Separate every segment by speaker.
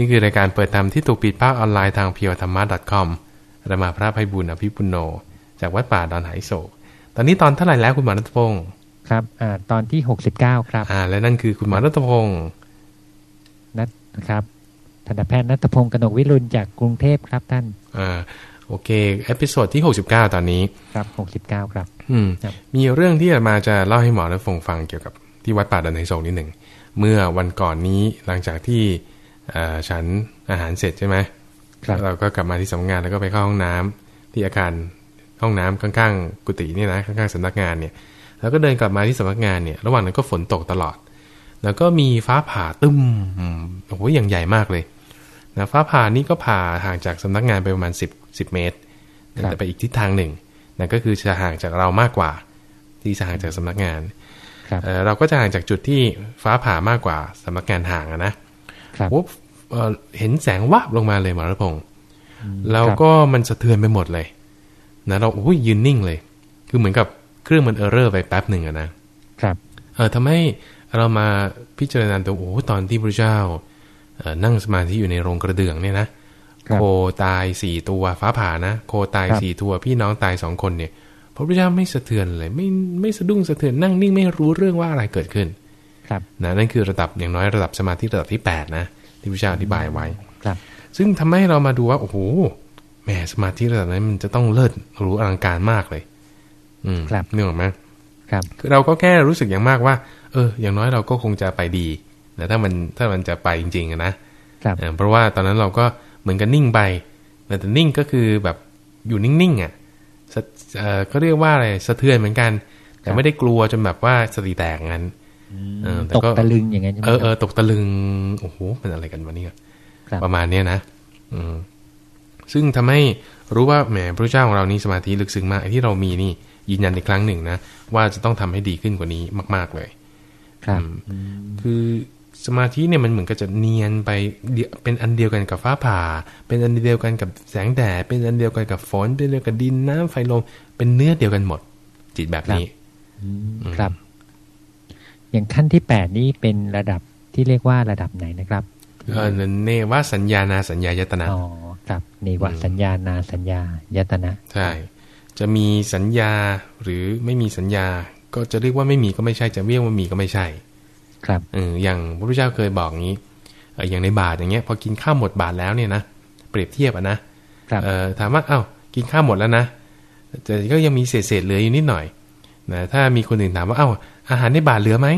Speaker 1: นี่คือรายการเปิดธรรมที่ถูกปิดภาคออนไลน์ทางเพียวธรรมะ .com ธรรมาพระภัยบุญอภิปุโน จากวัดป่าดอนหายโศก ตอนนี้ตอนเท่าไหร่แล้วคุณหมอรัตพงศ์
Speaker 2: ครับอ่าตอนที่หกสิบเก้าครับ
Speaker 1: อ่า และนั่นคือคุณหมอรัตพงศ์
Speaker 2: นัทนะครับทันตแพทย์นัทพงศ์กนกวิรุณจากกรุงเทพครับท่าน
Speaker 1: อ่าโอเค episode ที่69ตอนนี้
Speaker 2: ครับหกสิบเก้าครับ
Speaker 1: อืม
Speaker 2: ครับ
Speaker 1: มีเรื่องที่อาตมาจะเล่าให้หมอรัตพงศ์ฟังเกี่ยวกับที่วัดป่าดอนไหโศกนิดหนึ่งเมื่อวันก่อนนี้หลังจากที่เอ่อ ฉันอาหารเสร็จใช่ไหม
Speaker 2: ครับ
Speaker 1: เราก็กลับมาที่สำนักงานแล้วก็ไปเข้าห้องน้ำที่อาคารห้องน้ำข้างๆ กุฏิเนี่ยนะข้างๆสำนักงานเนี่ย แล้วก็เดินกลับมาที่สำนักงานเนี่ย ระหว่างนั้นก็ฝนตกตลอด แล้วก็มีฟ้าผ่าตึ้มอืมโอ้โหอย่างใหญ่มากเลยนะฟ้าผ่านี่ก็ผ่าห่างจากสำนักงานไปประมาณ 10 10 เมตร
Speaker 2: ครับ
Speaker 1: แต่ไปอีกทิศทางหนึ่งนั่นก็คือจะห่างจากเรามากกว่า ที่จะห่างจากสำนักงาน
Speaker 2: ครับ
Speaker 1: เอ่อเราก็จะห่างจากจุดที่ฟ้าผ่ามากกว่าสำนักงานห่างอะนะครับ ปุ๊บเอ่อเห็นแสงวาบลงมาเลยหมอรัตพงศ์แล้วก็มันสะเทือนไปหมดเลย นะ เราโอ้ยยืนนิ่งเลย คือเหมือนกับเครื่องมันเออร์เรอร์ไปแป๊บหนึ่งอะนะครับ เออทำให้เรามาพิจารณาตัวโอ้ตอนที่พระเจ้าเอ่อนั่งสมาธิอยู่ในโรงกระเดื่องเนี่ยนะครับโคตายสี่ตัวฟ้าผ่านะโคตาย
Speaker 2: ครับ
Speaker 1: สี่ตัวพี่น้องตายสองคนเนี่ยพระพุทธเจ้าไม่สะเทือนเลย ไม่ไม่สะดุ้งสะเทือนนั่งนิ่งไม่รู้เรื่องว่าอะไรเกิดขึ้น
Speaker 2: ครับ
Speaker 1: นะนั่นคือระดับอย่างน้อยระดับสมาธิระดับที่แปดนะที่พระเจ้าอธิบายไว้
Speaker 2: ครับ
Speaker 1: ซึ่งทำให้เรามาดูว่าโอ้โหแหมสมาธิระดับนั้นมันจะต้องเลิศหรู้อลังการมากเลย อืม
Speaker 2: ครับ
Speaker 1: นึกออกไหม
Speaker 2: ครับ
Speaker 1: คือเราก็แค่รู้สึกอย่างมากว่า เออ อย่างน้อยเราก็คงจะไปดีแต่ถ้ามันถ้ามันจะไปจริงๆอะนะครับเออเพราะว่าตอนนั้นเราก็เหมือนกับนิ่งไปแต่แต่นิ่งก็คือแบบอยู่นิ่งๆอะสะเออเขาเรียกว่าอะไรสะเทือนเหมือนกัน แต่ไม่ได้กลัวจนแบบว่าสติแตกงั้นเออแต่
Speaker 2: ตก
Speaker 1: ก็
Speaker 2: ตะลึงอย่างนั้นใช่ไหม
Speaker 1: เออ
Speaker 2: ค
Speaker 1: เอ
Speaker 2: รับ
Speaker 1: อตกตะลึงโอ้โหเป็นอะไรกันวะเนี่ย
Speaker 2: ครับ
Speaker 1: ประมาณเนี้ยนะ อืมซึ่งทำให้รู้ว่าแหมพระเจ้าของเรานี่สมาธิลึกซึ้งมากไอ้ที่เรามีนี่ยืนยันอีกครั้งหนึ่งนะ ว่าจะต้องทำให้ดีขึ้นกว่านี้มาก ๆเลย
Speaker 2: ครับ
Speaker 1: อืมคือสมาธิเนี่ยมันเหมือนกับจะเนียนไปเดียวเป็นอันเดียวกันกับฟ้าผ่า เป็นอันเดียวกันกับแสงแดดเป็นอันเดียวกันกับฝนเป็นอันเดียวกับดินน้ำไฟลมเป็นเนื้อเดียวกันหมด จิตแบบนี้
Speaker 2: ครับ อย่างขั้นที่แปดนี้เป็นระดับที่เรียกว่าระดับไหนนะครับ
Speaker 1: เออเนวสัญญานาสัญญายตนะ
Speaker 2: อ๋อครับนี่ว่าสัญญานาสัญญายตนะ
Speaker 1: ใช่จะมีสัญญาหรือไม่มีสัญญา ก็จะเรียกว่าไม่มีก็ไม่ใช่ จะเรียกว่ามีก็ไม่ใช่
Speaker 2: ครับ
Speaker 1: เอออย่างพระพุทธเจ้าเคยบอกงี้เอออย่างในบาทอย่างเงี้ย พอกินข้าวหมดบาทแล้วเนี่ยนะเปรียบเทียบอะนะครับเออถามว่าเอ้ากินข้าวหมดแล้วนะแต่ก็ยังมีเศษเศษๆเหลืออยู่นิดหน่อยนะถ้ามีคนอื่นถามว่าเอ้า อาหารในบาทเหลือไหม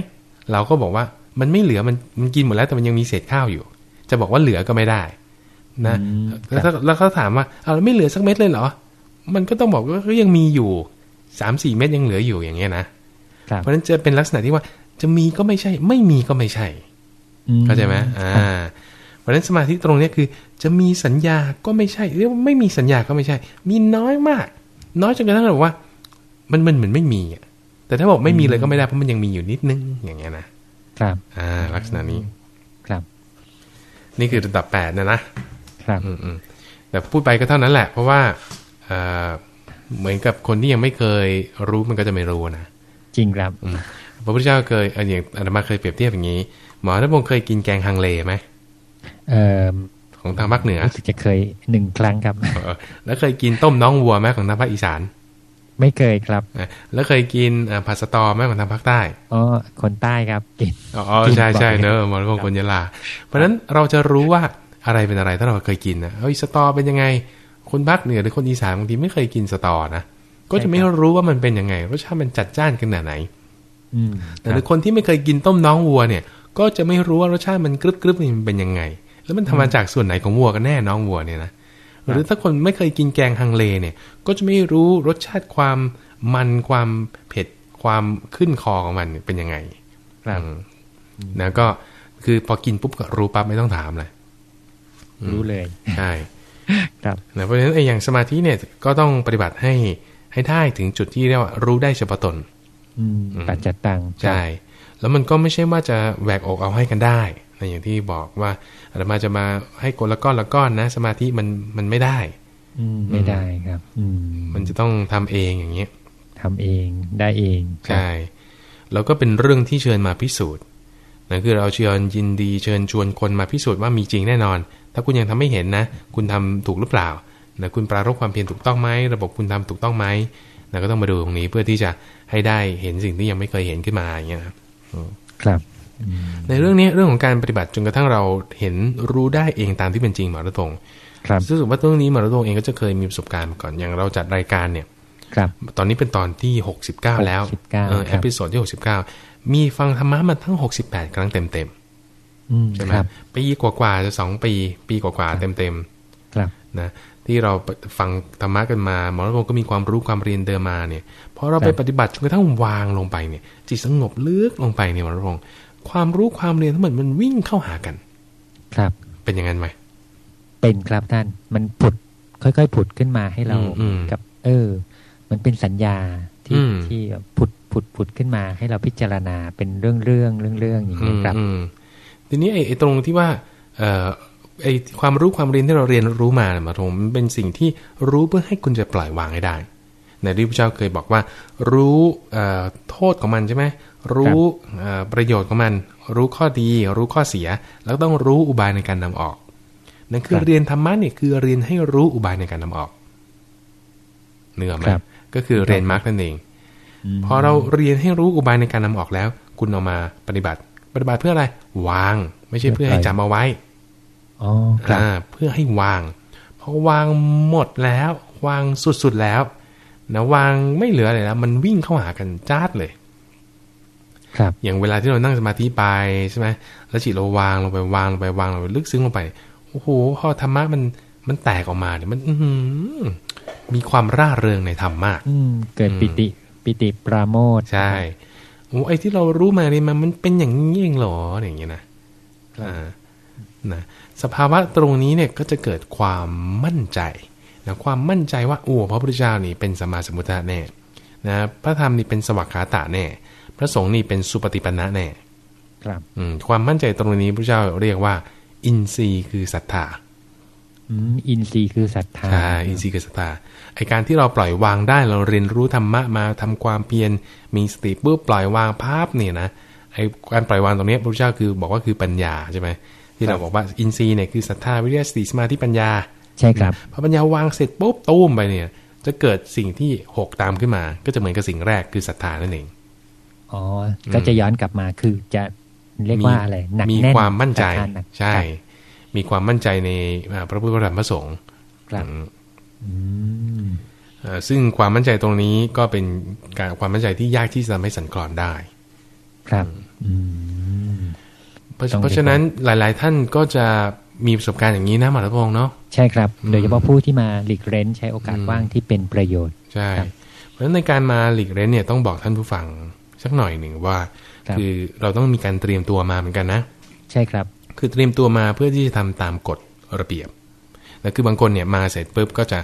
Speaker 1: เราก็บอกว่ามันไม่เหลือมันมันกินหมดแล้วแต่มันยังมีเศษข้าวอยู่ จะบอกว่าเหลือก็ไม่ได้นะ
Speaker 2: อืม
Speaker 1: แล้วถ้าแล้วเขาถามว่าเอาแล้วไม่เหลือสักเม็ดเลยเหรอ มันก็ต้องบอกว่าก็ยังมีอยู่สามสี่เม็ดยังเหลืออยู่อย่างเงี้ยนะ
Speaker 2: ครับ
Speaker 1: เพราะฉะนั้นจะเป็นลักษณะที่ว่าจะมีก็ไม่ใช่ ไม่มีก็ไม่ใช่
Speaker 2: อืม
Speaker 1: เข้าใจไหมอ่า เพราะฉะนั้นสมาธิตรงเนี้ยคือ จะมีสัญญาก็ไม่ใช่เรียกว่าไม่มีสัญญาก็ไม่ใช่ มีน้อยมาก น้อยจนกระทั่งแบบว่า มันมันเหมือนไม่มีอะ แต่ถ้าบอกไม่มีเลยก็ไม่ได้เพราะมันยังมีอยู่นิดนึงอย่างเงี้ยนะครับอ่าลักษณะนี้
Speaker 2: ครับ
Speaker 1: นี่คือระดับแปดนะนะครับอืมอืมแต่พูดไปก็เท่านั้นแหละ เพราะว่าเอ่อเหมือนกับคนที่ยังไม่เคยรู้มันก็จะไม่รู้นะ
Speaker 2: จริงครับ
Speaker 1: อืมพระพุทธเจ้าเคยเอ่ออย่างอาตมาเคยเปรียบเทียบอย่างนี้ หมอท่านพงศ์เคยกินแกงฮังเลไหม
Speaker 2: เอ่อ
Speaker 1: ของทางภาคเหนือ
Speaker 2: รู้สึกจะเคยหนึ่งครั้งครับ
Speaker 1: เออแล้วเคยกินต้มน้องวัวไหมของทางภาคอีสาน
Speaker 2: ไม่เคยครับ
Speaker 1: อะแล้วเคยกินเอ่อผัดสะตอไหมของทางภาคใต้
Speaker 2: อ๋อคนใต้ครับกิน
Speaker 1: อ๋ออ๋อ
Speaker 2: กิน
Speaker 1: ใช่ใช่
Speaker 2: บ่อย
Speaker 1: เนอะหมอท่านพงศ์คนยะลา เพราะฉะนั้นเราจะรู้ว่าอะไรเป็นอะไรถ้าเราเคยกินนะเฮ้ยสตอเป็นยังไง คนภาคเหนือหรือคนอีสานบางทีไม่เคยกินสตอนะก็จะไม่รู้ว่ามันเป็นยังไงรสชาติมันจัดจ้านขนาดไหน
Speaker 2: อืม
Speaker 1: แต่ในคนที่ไม่เคยกินต้มน้องวัวเนี่ย ก็จะไม่รู้ว่ารสชาติมันกรึบกรึบนี่มันเป็นยังไง แล้วมันทำมาจากส่วนไหนของวัวกันแน่น้องวัวเนี่ยนะ หรือถ้าคนไม่เคยกินแกงฮังเลเนี่ย ก็จะไม่รู้รสชาติความมันความเผ็ดความขึ้นคอของมันเป็นยังไง
Speaker 2: ครับ
Speaker 1: อืมนะก็คือพอกินปุ๊บก็รู้ปั๊บไม่ต้องถามเลย
Speaker 2: รู้เลย
Speaker 1: ใช่
Speaker 2: ครับ
Speaker 1: นะเพราะฉะนั้นไอ้อย่างสมาธิเนี่ยก็ต้องปฏิบัติให้ให้ได้ถึงจุดที่เรียกว่ารู้ได้เฉพาะตน
Speaker 2: อืมปัจจตัง
Speaker 1: ใช่ แล้วมันก็ไม่ใช่ว่าจะแหวกอกเอาให้กันได้ นะอย่างที่บอกว่าอาตมาจะมาให้คนละก้อนละก้อนนะ สมาธิมันมันไม่ได้
Speaker 2: อืมไม่ได้ครับ อืม
Speaker 1: มันจะต้องทำเองอย่างเงี้ย
Speaker 2: ทำเองได้เองครับ
Speaker 1: ใช่แล้วก็เป็นเรื่องที่เชิญมาพิสูจน์นั่นคือเราเชิญยินดีเชิญชวนคนมาพิสูจน์ว่ามีจริงแน่นอน ถ้าคุณยังทำไม่เห็นนะ คุณทำถูกหรือเปล่านะคุณปรารบความเพียรถูกต้องไหมระบบคุณทำถูกต้องไหมนะก็ต้องมาดูตรงนี้เพื่อที่จะให้ได้เห็นสิ่งที่ยังไม่เคยเห็นขึ้นมาอย่างเงี้ย
Speaker 2: ครับ
Speaker 1: ในเรื่องนี้เรื่องของการปฏิบัติจนกระทั่งเราเห็นรู้ได้เองตามที่เป็นจริงหมอรัตง
Speaker 2: ครับ
Speaker 1: ซึ่งว่าเรื่องนี้หมอรัตงเองก็จะเคยมีประสบการณ์มาก่อนอย่างเราจัดรายการเนี่ย
Speaker 2: ครับ
Speaker 1: ตอนนี้เป็นตอนที่หกสิบเก้าแล้ว
Speaker 2: เอ
Speaker 1: อ episode ที่หกสิบเก้ามีฟังธรรมะมาทั้งหกสิบแปดครั้งเต็มเต็มใช่ไหมปีกว่าๆจะสองปี ปีกว่าๆเต็มเต็มนะที่เราฟังธรรมะกันมาหมอรัตงก็มีความรู้ความเรียนเดิมมาเนี่ยพอเราไปปฏิบัติจนกระทั่งวางลงไปเนี่ยจิตสงบลึกลงไปเนี่ยหมอรัตง ความรู้ความเรียนทั้งหมดมันวิ่งเข้าหากัน
Speaker 2: ครับ
Speaker 1: เป็นอย่างนั้นไหม
Speaker 2: เป็นครับท่าน มันผุด ค่อยๆผุดขึ้นมาให้เรากับ เออ มันเป็นสัญญาที่ที่ผุดผุดผุดขึ้นมาให้เราพิจารณาเป็นเรื่องเรื่องเรื่องเรื่องอย่างนี้ครับ
Speaker 1: ทีนี้ไอ้ตรงที่ว่า เอ่อไอ้ความรู้ความเรียนที่เราเรียนรู้มามาทงมันเป็นสิ่งที่รู้เพื่อให้คุณจะปล่อยวางให้ได้ในที่พระเจ้าเคยบอกว่า รู้โทษของมันใช่ไหม รู้ประโยชน์ของมัน รู้ข้อดี รู้ข้อเสีย แล้วต้องรู้อุบายในการนำออกนั่นคือเรียนธรรมะเนี่ยคือเรียนให้รู้อุบายในการนำออกเนื้อไหมก็คือเรียนมาร์กนั่นเองพอเราเรียนให้รู้อุบายในการนำออกแล้ว คุณเอามาปฏิบัติ ปฏิบัติเพื่ออะไร วาง ไม่ใช่เพื่อให้จำเอาไว้
Speaker 2: อ๋อครับ
Speaker 1: เพื่อให้วางพอวางหมดแล้ว วางสุดๆแล้วนะวางไม่เหลืออะไรแล้ว มันวิ่งเข้าหากันจ้าดเลย
Speaker 2: ครับ
Speaker 1: อย่างเวลาที่เรานั่งสมาธิไปใช่ไหมแล้วจิตเราวางลงไปวางลงไปวางลงไปลึกซึ้งลงไปโอ้โหพอธรรมะมันมันแตกออกมาเนี่ยมันมีความร่าเริงในธรรมมาก
Speaker 2: เกิดปิติปิติปราโมท
Speaker 1: ใช่โอ้ไอ้ที่เรารู้มาเนี่ยมันมันเป็นอย่างนี้เองหรออย่างเงี้ยนะอ่านะสภาวะตรงนี้เนี่ยก็จะเกิดความมั่นใจนะความมั่นใจว่าโอ้พระพุทธเจ้านี่เป็นสมมาสมุทธะแน่นะพระธรรมนี่เป็นสวัสดิขาตะแน่ พระสงฆ์นี่เป็นสุปฏิปันนะแน่
Speaker 2: ครับ
Speaker 1: อืมความมั่นใจตรงนี้พระเจ้าเรียกว่า อินทรีย์คือศรัทธา
Speaker 2: อินทรีย์คือศรัทธา
Speaker 1: ใช่อินทรีย์คือศรัทธาไอการที่เราปล่อยวางได้เราเรียนรู้ธรรมะมาทำความเพียรมีสติปุ๊บปล่อยวางภาพเนี่ยนะไอการปล่อยวางตรงนี้พระเจ้าคือบอกว่าคือปัญญาใช่ไหมที่เราบอกว่าอินทรีย์เนี่ยคือศรัทธาวิริยะสติสมาธิปัญญา
Speaker 2: ใช่ครับ
Speaker 1: พอปัญญาวางเสร็จปุ๊บตุ้มไปเนี่ย จะเกิดสิ่งที่หกตามขึ้นมา ก็จะเหมือนกับสิ่งแรกคือศรัทธานั่นเอง
Speaker 2: อ๋อ ก็จะย้อนกลับมาคือจะเรียกว่าอะไรหนัก
Speaker 1: แน่นมีความมั่นใจ ใช่ มีความมั่นใจในพระพุทธธรรมพระสงฆ์
Speaker 2: ครับ
Speaker 1: ซึ่งความมั่นใจตรงนี้ก็เป็นการความมั่นใจที่ยากที่จะทำให้สันคลอนได้
Speaker 2: ครับ
Speaker 1: เพราะฉะนั้นหลาย ๆ ท่านก็จะมีประสบการณ์อย่างนี้นะหมอรัตพงศ์เนาะ
Speaker 2: ใช่ครับ โดยเฉพาะผู้ที่มาหลีกเล้นใช้โอกาสว่างที่เป็นประโยชน์
Speaker 1: ใช่ เพราะฉะนั้นในการมาหลีกเล้นเนี่ยต้องบอกท่านผู้ฟัง สักหน่อยหนึ่งว่า คือเราต้องมีการเตรียมตัวมาเหมือนกันนะ
Speaker 2: ใช่ครับ
Speaker 1: คือเตรียมตัวมาเพื่อที่จะทำตามกฎระเบียบแล้วคือบางคนเนี่ยมาเสร็จปุ๊บก็จะ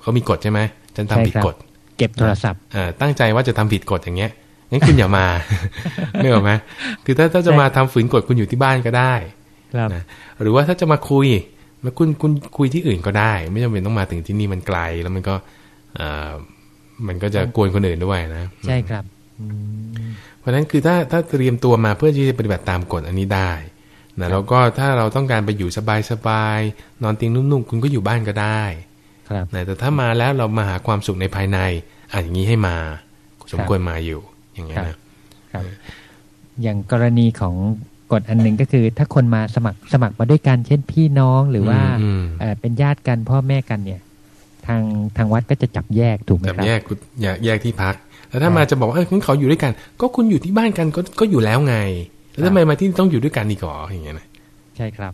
Speaker 1: เขามีกฎใช่ไหมจะทำผิดกฎ
Speaker 2: เก็บโทรศัพท์
Speaker 1: ตั้งใจว่าจะทำผิดกฎอย่างเงี้ยงั้นคุณอย่ามาไม่หรอไหมคือถ้าถ้าจะมาทำฝืนกฎคุณอยู่ที่บ้านก็ได้นะหรือว่าถ้าจะมาคุยมาคุณคุณคุยที่อื่นก็ได้ ไม่จำเป็นต้องมาถึงที่นี่มันไกล แล้วมันก็อ่ามันก็จะกวนคนอื่นด้วยนะ
Speaker 2: ใช่ครับ
Speaker 1: เพราะฉะนั้นคือถ้าถ้าเตรียมตัวมาเพื่อที่จะปฏิบัติตามกฎอันนี้ได้นะแล้วก็ถ้าเราต้องการไปอยู่สบายๆนอนเตียงนุ่มๆคุณก็อยู่บ้านก็ได้
Speaker 2: ครับ
Speaker 1: แต่ถ้ามาแล้วเรามาหาความสุขในภายในอะอย่างนี้ให้มา สมควรมาอยู่อย่างเงี้ยนะครับ
Speaker 2: อย่างกรณีของกฎอันหนึ่งก็คือ ถ้าคนมาสมัครสมัครมาด้วยกันเช่นพี่น้องหรือว่าเป็นญาติกันพ่อแม่กันเนี่ย ทางทางวัดก็จะจับแยกถูกไหมครับจับ
Speaker 1: แยกแยกที่พัก แล้วถ้ามาจะบอกว่าเออคุณเขาอยู่ด้วยกัน ก็คุณอยู่ที่บ้านกันก็ก็อยู่แล้วไง แล้วทำไมมาที่ต้องอยู่ด้วยกันอีกหรออย่างเงี้ยนะ
Speaker 2: ใช่ครับ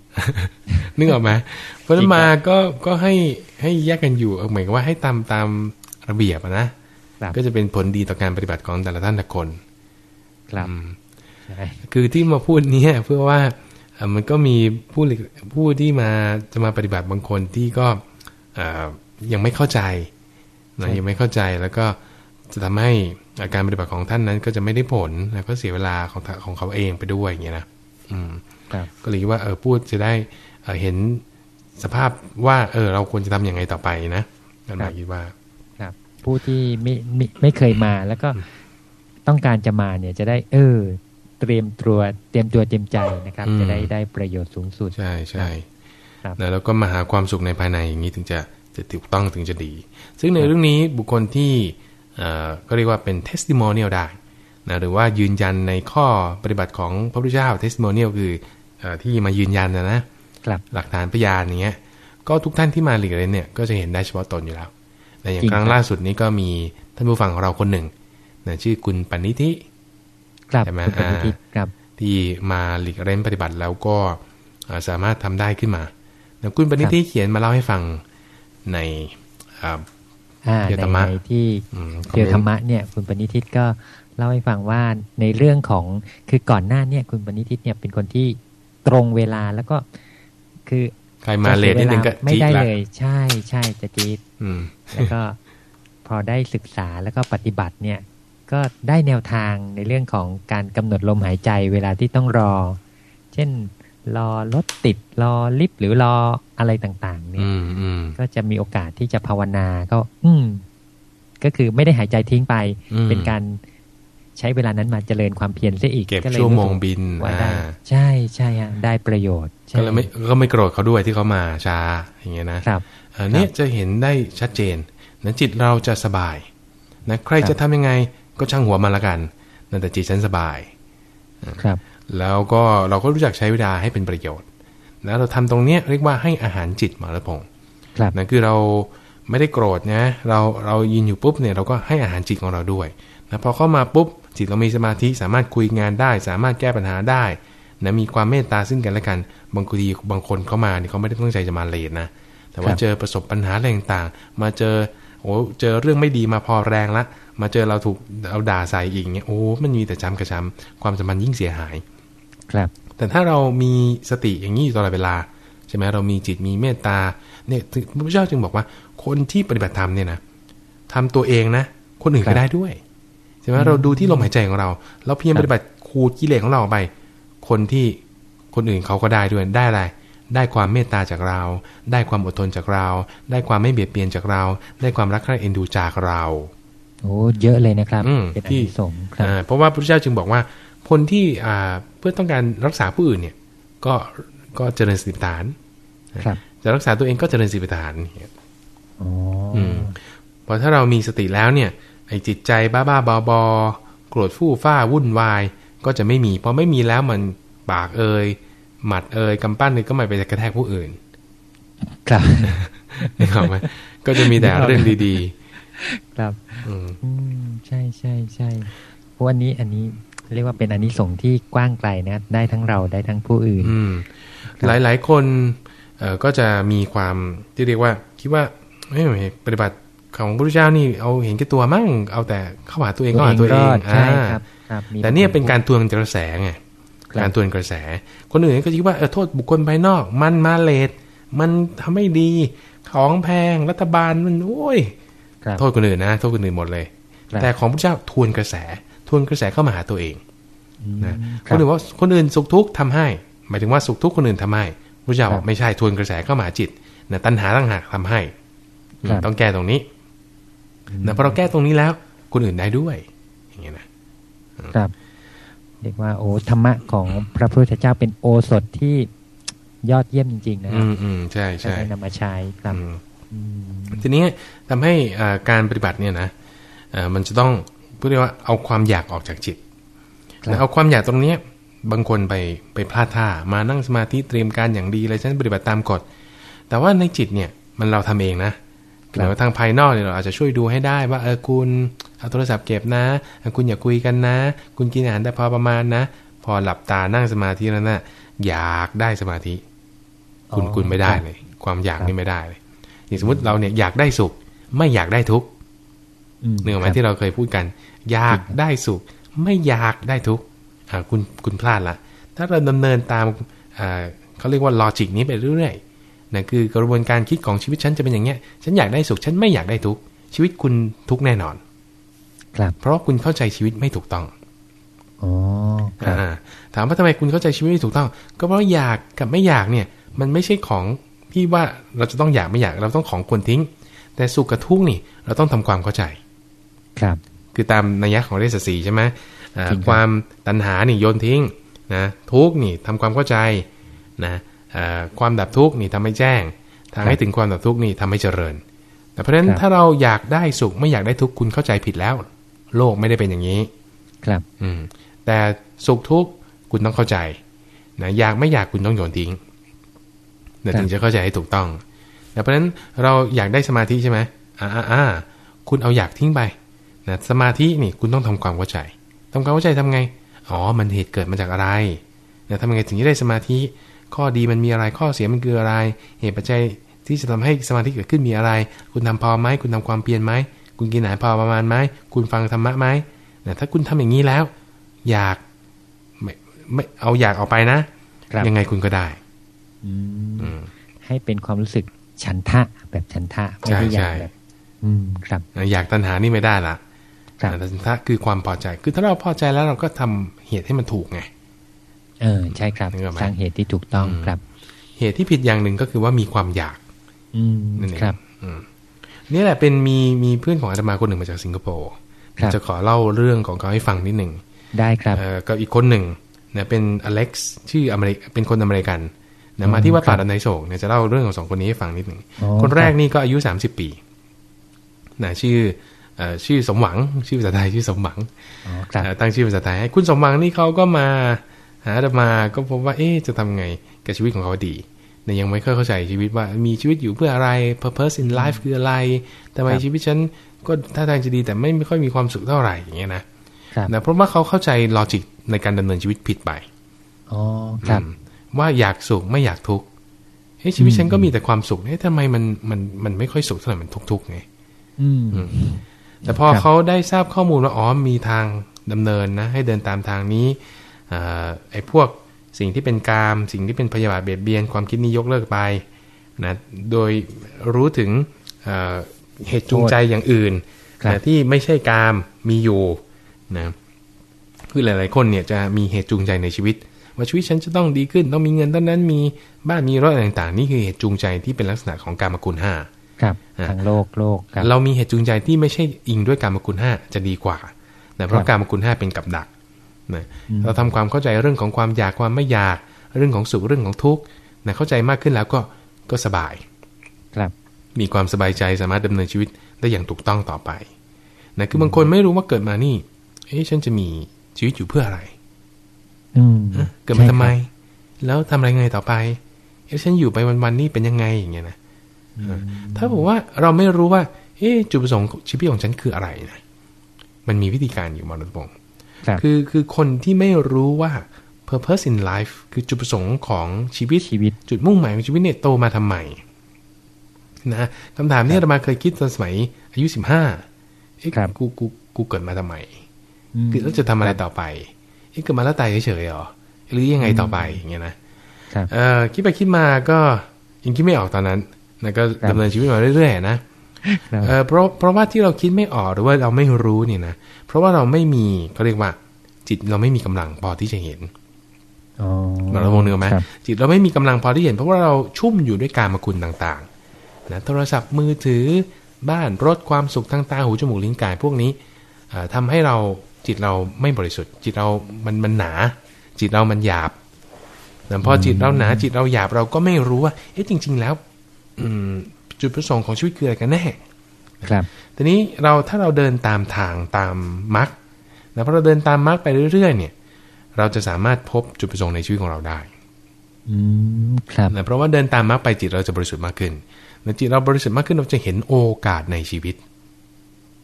Speaker 1: นึกออกไหมเพราะนั้นมาก็ก็ให้ให้แยกกันอยู่เหมือนกับว่าให้ตามตามระเบียบนะก็จะเป็นผลดีต่อการปฏิบัติของแต่ละท่านแต่คน
Speaker 2: ครับ
Speaker 1: คือที่มาพูดนี้เพื่อว่ามันก็มีผู้ผู้ที่มาจะมาปฏิบัติบางคนที่ก็ ยังไม่เข้าใจนะยังไม่เข้าใจแล้วก็จะทำให้อาการปฏิบัติของท่านนั้นก็จะไม่ได้ผลแล้วก็เสียเวลาของของเขาเองไปด้วยอย่างเงี้ยนะอืมก็เลยว่าเออพูดจะได้เห็นสภาพว่า เออ เราควรจะทํำยังไงต่อไปนะนั่นหมายคิดว่า
Speaker 2: ครับ ผู้ที่ไม่ไม่ไม่เคยมาแล้วก็ต้องการจะมาเนี่ยจะได้ เออ เตรียมตัวเตรียมตัวเตรียมใจนะครับ จะได้ได้ประโยชน์สูงสุด
Speaker 1: ใช่ใช่แล้วก็มาหาความสุขในภายในอย่างนี้ถึงจะ จะถูกต้องถึงจะดี ซึ่งในเรื่องนี้บุคคลที่ก็เรียกว่าเป็น testimonial ได้นะหรือว่ายืนยันในข้อปฏิบัติของพระพุทธเจ้า testimonial คืออที่มายืนยันนะนะหลักฐานพยานอย่างเงี้ยก็ทุกท่านที่มาหลีกเล่นเนี่ยก็จะเห็นได้เฉพาะตนอยู่แล้วแต่อย่างครั้งล่าสุดนี้ก็มีท่านผู้ฟังของเราคนหนึ่งนะชื่อคุณปณิธิ
Speaker 2: ใช่ไหมครับ
Speaker 1: ที่มาหลีกเล่นปฏิบัติแล้วก็สามารถทำได้ขึ้นมาคุณปณิธิเขียนมาเล่าให้ฟัง ใน
Speaker 2: เกี่ยวธรรมะที่เกี่ยวธรรมะเนี่ยคุณปณิธิก็เล่าให้ฟังว่าในเรื่องของคือก่อนหน้าเนี่ยคุณปณิธิเนี่ยเป็นคนที่ตรงเวลาแล้วก็คือ
Speaker 1: ใครมาเลทนิดนึงก็
Speaker 2: ไม่ได้เลย ใช่ใช่จะจีดแล้วก็พอได้ศึกษาแล้วก็ปฏิบัติเนี่ย ก็ได้แนวทางในเรื่องของการกำหนดลมหายใจเวลาที่ต้องรอ เช่นรอรถติดรอลิฟต์หรือรอ อะไรต่างๆ เนี่ยก็จะมีโอกาสที่จะภาวนาก็ อืม ก็คือไม่ได้หายใจทิ้งไป เป็นการใช้เวลานั้นมาเจริญความเพียรเสียอีก
Speaker 1: เก็บชั่วโมงบิน
Speaker 2: ว่าได้ใช่ใช่ฮะได้ประโยชน์
Speaker 1: ก็เลยไม่ก็ไม่โกรธเขาด้วยที่เขามาช้าอย่างเงี้ยนะครับอันนี้จะเห็นได้ชัดเจนนั้นจิตเราจะสบายนะใครจะทำยังไงก็ช่างหัวมาละกันนั่นแต่จิตฉันสบาย
Speaker 2: ครับ
Speaker 1: แล้วก็เราก็รู้จักใช้เวลาให้เป็นประโยชน์ แล้วเราทำตรงเนี้ยเรียกว่าให้อาหารจิตมาแล้วพงนั่นคือเราไม่ได้โกรธนะเราเรายินอยู่ปุ๊บเนี่ยเราก็ให้อาหารจิตของเราด้วยนะพอเข้ามาปุ๊บจิตเรามีสมาธิสามารถคุยงานได้ สามารถแก้ปัญหาได้นะมีความเมตตาซึ่งกันและกันบางทีบางคนเข้ามาเนี่ยเขาไม่ได้ตั้งใจจะมาเลนนะแต่ว่าเจอประสบปัญหาอะไรต่างๆ มาเจอโอ้เจอเรื่องไม่ดีมาพอแรงละ มาเจอเราถูกเอาด่าใส่อีกเนี่ยโอ้มันมีแต่จำกระชำความสัมพันธ์ยิ่งเสียหาย
Speaker 2: ครับ
Speaker 1: แต่ถ้าเรามีสติอย่างนี้อยู่ตลอดเวลาใช่ไหมเรามีจิตมีเมตตาเนี่ยพระพุทธเจ้าจึงบอกว่า คนที่ปฏิบัติธรรมเนี่ยนะทำตัวเองนะ คนอื่นก็ได้ด้วยใช่ไหมเราดูที่ลมหายใจของเรา เราเพียรปฏิบัติขูดกิเลสของเราออกไป คนที่คนอื่นเขาก็ได้ด้วยได้อะไรได้ความเมตตาจากเรา ได้ความอดทนจากเรา ได้ความไม่เบียดเบียนจากเรา ได้ความรักใคร่เอ็นดูจากเรา
Speaker 2: โอ้เยอะเลยนะครับ
Speaker 1: เป็นที่สงครับเพราะว่าพระพุทธเจ้าจึงบอกว่า คนที่อ่าเพื่อต้องการรักษาผู้อื่นเนี่ย ก็ก็เจริญสิบฐาน
Speaker 2: ครับ
Speaker 1: จะรักษาตัวเองก็เจริญสิบฐานอ๋อพอถ้าเรามีสติแล้วเนี่ย ไอ้จิตใจบ้าบ้าบอบอโกรธฟู่ฟ้าวุ่นวาย ก็จะไม่มีพอไม่มีแล้วมันปากเอ่ยหมัดเอ่ยกำปั้นเลยก็ไม่ไปกระแทกผู้อื่น
Speaker 2: ครับ
Speaker 1: นี่ครับไหมก็จะมีแต่เรื่องดี
Speaker 2: ๆ ครับ อืมใช่ใช่ใช่เพราะอันนี้อันนี้ เรียกว่าเป็นอันนี้ส่งที่กว้างไกลนะได้ทั้งเราได้ทั้งผู้อื่น
Speaker 1: อืมหลายหลายคนเอ่อก็จะมีความที่เรียกว่า คิดว่าไม่ปฏิบัติของพระพุทธเจ้านี่เอาเห็นแก่ตัวมั่ง เอาแต่เข้าหาตัวเองก็หาตัวเอง
Speaker 2: ใช่ครับ
Speaker 1: แต่เนี่ยเป็นการทวนกระแสไงการทวนกระแส คนอื่นก็คิดว่าเออโทษบุคคลภายนอก มันมาเลทมันทำไม่ดีของแพงรัฐบาลมันโอ้ยโทษคนอื่นนะโทษคนอื่นหมดเลย แต่ของพระเจ้าทวนกระแส ทวนกระแสเข้ามาหาตัวเองนะคนอื่นว่าคนอื่นสุขทุกข์ทำให้ หมายถึงว่าสุขทุกข์คนอื่นทำให้พระเจ้าบอกไม่ใช่ทวนกระแสเข้ามาจิตนะตัณหาตั้งหากทำให้ ต้องแก้ตรงนี้นะพอเราแก้ตรงนี้แล้ว คนอื่นได้ด้วย อย่างเงี้ยนะ
Speaker 2: ครับเรียกว่าโอ้ธรรมะของพระพุทธเจ้าเป็นโอสถที่ยอดเยี่ยมจริง ๆ นะ
Speaker 1: ครับอืมใช่ใช่
Speaker 2: นำมาใช้ครับ
Speaker 1: ทีนี้ทำให้การปฏิบัติเนี่ยนะมันจะต้อง พูดเรียกว่าเอาความอยากออกจากจิตเอาความอยากตรงเนี้ยบางคนไปไปพลาดท่ามานั่งสมาธิเตรียมการอย่างดีเลยฉันปฏิบัติตามกฎ แต่ว่าในจิตเนี่ยมันเราทำเองนะแต่ว่าทางภายนอกเนี่ยเราอาจจะช่วยดูให้ได้ว่าเออคุณเอาโทรศัพท์เก็บนะ คุณอย่าคุยกันนะ คุณกินอาหารแต่พอประมาณนะ พอหลับตานั่งสมาธิแล้วนะ่ะอยากได้สมาธิ คุณคุณไม่ได้เลย ความอยากนี่ไม่ได้เลยอย่างสมมติเราเนี่ยอยากได้สุข ไม่อยากได้ทุกข์เนื่องมาที่เราเคยพูดกัน อยากได้สุข ไม่อยากได้ทุกข์คุณคุณพลาดละถ้าเราดำเนินตามเขาเรียกว่าลอจิกนี้ไปเรื่อยนะคือกระบวนการคิดของชีวิตฉันจะเป็นอย่างเงี้ย ฉันอยากได้สุข ฉันไม่อยากได้ทุกข์ชีวิตคุณทุกข์แน่นอน
Speaker 2: ครับ
Speaker 1: เพราะคุณเข้าใจชีวิตไม่ถูกต้อง
Speaker 2: อ๋อ
Speaker 1: ถามว่าทำไมคุณเข้าใจชีวิตไม่ถูกต้อง ก็เพราะอยากกับไม่อยากเนี่ย มันไม่ใช่ของที่ว่าเราจะต้องอยากไม่อยากเราต้องของควรทิ้ง แต่สุขกับทุกข์นี่ เราต้องทำความเข้าใจ
Speaker 2: ครับ
Speaker 1: คือตามนัยยะของเรศสีใช่ไหมความตัณหานี่โยนทิ้งนะทุกนี่ทำความเข้าใจนะความดับทุกนี่ทำให้แจ้ง ทางให้ถึงความดับทุกนี่ทำให้เจริญแต่เพราะฉะนั้นถ้าเราอยากได้สุขไม่อยากได้ทุกข์คุณเข้าใจผิดแล้ว โลกไม่ได้เป็นอย่างนี้
Speaker 2: ครับ
Speaker 1: อืมแต่สุขทุกข์คุณต้องเข้าใจนะอยากไม่อยากคุณต้องโยนทิ้งเดี๋ยวถึงจะเข้าใจให้ถูกต้องเพราะฉะนั้นเราอยากได้สมาธิใช่ไหมอ่าอ่าคุณเอาอยากทิ้งไป นะสมาธินี่คุณต้องทำความเข้าใจทำความเข้าใจทำไง อ๋อ มันเหตุเกิดมาจากอะไรนะทำไงถึงจะได้สมาธิ ข้อดีมันมีอะไร ข้อเสียมันคืออะไร เหตุปัจจัยที่จะทำให้สมาธิเกิดขึ้นมีอะไร คุณทำพอไหม คุณทำความเพียรไหม คุณกินอาหารพอประมาณไหม คุณฟังธรรมะไหมนะถ้าคุณทำอย่างนี้แล้ว อยากไม่ไม่เอาอยากออกไปนะ ยังไงคุณก็ได้
Speaker 2: ให้เป็นความรู้สึกฉันทะแบบฉันทะไม่ได้อยากแบบ อืม ครับ
Speaker 1: อยากตัณหานี่ไม่ได้ละ แต่ฉันทะคือความพอใจ คือถ้าเราพอใจแล้วเราก็ทำเหตุให้มันถูกไง
Speaker 2: เออ ใช่ครับสร้างเหตุที่ถูกต้องครับ
Speaker 1: เหตุที่ผิดอย่างหนึ่งก็คือว่ามีความอยาก
Speaker 2: อืมนั่นเองครับ
Speaker 1: นี่แหละเป็นมีมีเพื่อนของอาตมาคนหนึ่งมาจากสิงคโปร์จะขอเล่าเรื่องของเขาให้ฟังนิดหนึ่ง
Speaker 2: ได้ครับ
Speaker 1: ก็อีกคนหนึ่งเนี่ยเป็นอเล็กซ์ชื่ออเมริเป็นคนอเมริกันนะมาที่วัดป่าดอนไนโศกเนี่ยจะเล่าเรื่องของสองคนนี้ให้ฟังนิดหนึ่งคนแรกนี่ก็อายุสามสิบปีนะชื่อ ชื่อสมหวัง ชื่อภาษาไทยชื่อสมหวังตั้งชื่อภาษาไทยให้คุณสมหวังนี่เขาก็มาหาจะมาก็พบว่าเอ๊จะทำไงกับชีวิตของเขาดีแต่ยังไม่ค่อยเข้าใจชีวิตว่ามีชีวิตอยู่เพื่ออะไร purpose in life คืออะไรทำไมชีวิตฉันก็ท่าทางจะดีแต่ไม่ไม่ค่อยมีความสุขเท่าไหร่อย่างเงี้ยนะนะเพราะว่าเขาเข้าใจลอจิกในการดำเนินชีวิตผิดไป
Speaker 2: อ๋อครับ
Speaker 1: ว่าอยากสุขไม่อยากทุกข์เฮ้ชีวิตฉันก็มีแต่ความสุขเฮ้ยทำไมมันมันมันไม่ค่อยสุขเท่าไหร่มันทุกข์ไง แต่พอเขาได้ทราบข้อมูลว่าอ๋อมีทางดำเนินนะให้เดินตามทางนี้อไอ้พวกสิ่งที่เป็นกาม สิ่งที่เป็นพยาบาทเบียดเบียนความคิดนี้ยกเลิกไปนะโดยรู้ถึงเหตุจูงใจอย่างอื่นนะที่ไม่ใช่กามมีอยู่นะคือหลายๆคนเนี่ยจะมีเหตุจูงใจในชีวิต ว่าชีวิตฉันจะต้องดีขึ้น ต้องมีเงินเท่านั้นมีบ้านมีรถอะไรต่างๆ นี่คือเหตุจูงใจที่เป็นลักษณะของการมกุลห้า
Speaker 2: ครับทางโลกโลก
Speaker 1: เรามีเหตุจูงใจที่ไม่ใช่อิงด้วยการมกุลห้าจะดีกว่านะเพราะการมกุลห้าเป็นกับดักนะเราทำความเข้าใจเรื่องของความอยากความไม่อยากเรื่องของสุขเรื่องของทุกข์นะเข้าใจมากขึ้นแล้วก็ก็สบาย
Speaker 2: ครับ
Speaker 1: มีความสบายใจสามารถดำเนินชีวิตได้อย่างถูกต้องต่อไปนะคือบางคนไม่รู้ว่าเกิดมานี่ เอ๊ะฉันจะมีชีวิตอยู่เพื่ออะไรเกิดมาทำไม แล้วทำอะไรไงต่อไปเอ๊ะฉันอยู่ไปวันๆนี่เป็นยังไงอย่างเงี้ยนะ ถ้าบอกว่าเราไม่รู้ว่าเอ๊จุดประสงค์ชีวิตของฉันคืออะไรนะมันมีวิธีการอยู่มารุพงศ์คือคือคนที่ไม่รู้ว่า purpose in life คือจุดประสงค์ของชีวิต
Speaker 2: ชีวิต
Speaker 1: จุดมุ่งหมายของชีวิตเนี่ยโตมาทำไมนะคำถามนี้เรามาเคยคิดตอนสมัยอายุสิบห้าเอ๊ะกูกูกูเกิดมาทำไมคือแล้วจะทำอะไรต่อไปเกิดมาแล้วตายเฉยๆหรอหรือยังไงต่อไปอย่างเงี้ยนะเออคิดไปคิดมาก็ยังคิดไม่ออกตอนนั้น นะก็ดำเนินชีวิตมาเรื่อยๆนะเออเพราะเพราะว่าที่เราคิดไม่ออกหรือว่าเราไม่รู้เนี่ยนะเพราะว่าเราไม่มีเขาเรียกว่า จิตเราไม่มีกำลังพอที่จะเห็นเรามองเนื้อไหมจิตเราไม่มีกำลังพอที่เห็น เพราะว่าเราชุ่มอยู่ด้วยการมาคุณต่างๆนะโทรศัพท์มือถือบ้านรถความสุขทางตาหูจมูกลิ้นกายพวกนี้ทำให้เราจิตเราไม่บริสุทธิ์ จิตเรามันมันหนา จิตเรามันหยาบแต่พอจิตเราหนาจิตเราหยาบเราก็ไม่รู้ว่าเอ๊ะจริง ๆ แล้วอืม จุดประสงค์ของชีวิตคืออะไรกันแน่
Speaker 2: ครับ
Speaker 1: ทีนี้เราถ้าเราเดินตามทางตามมรรคแล้วพอเราเดินตามมรรคไปเรื่อยๆ เนี่ย เราจะสามารถพบจุดประสงค์ในชีวิตของเราได้
Speaker 2: อืมครับ
Speaker 1: เพราะว่าเดินตามมรรคไปจิตเราจะบริสุทธิ์มากขึ้นเมื่อจิตเราบริสุทธิ์มากขึ้นเราจะเห็นโอกาสในชีวิต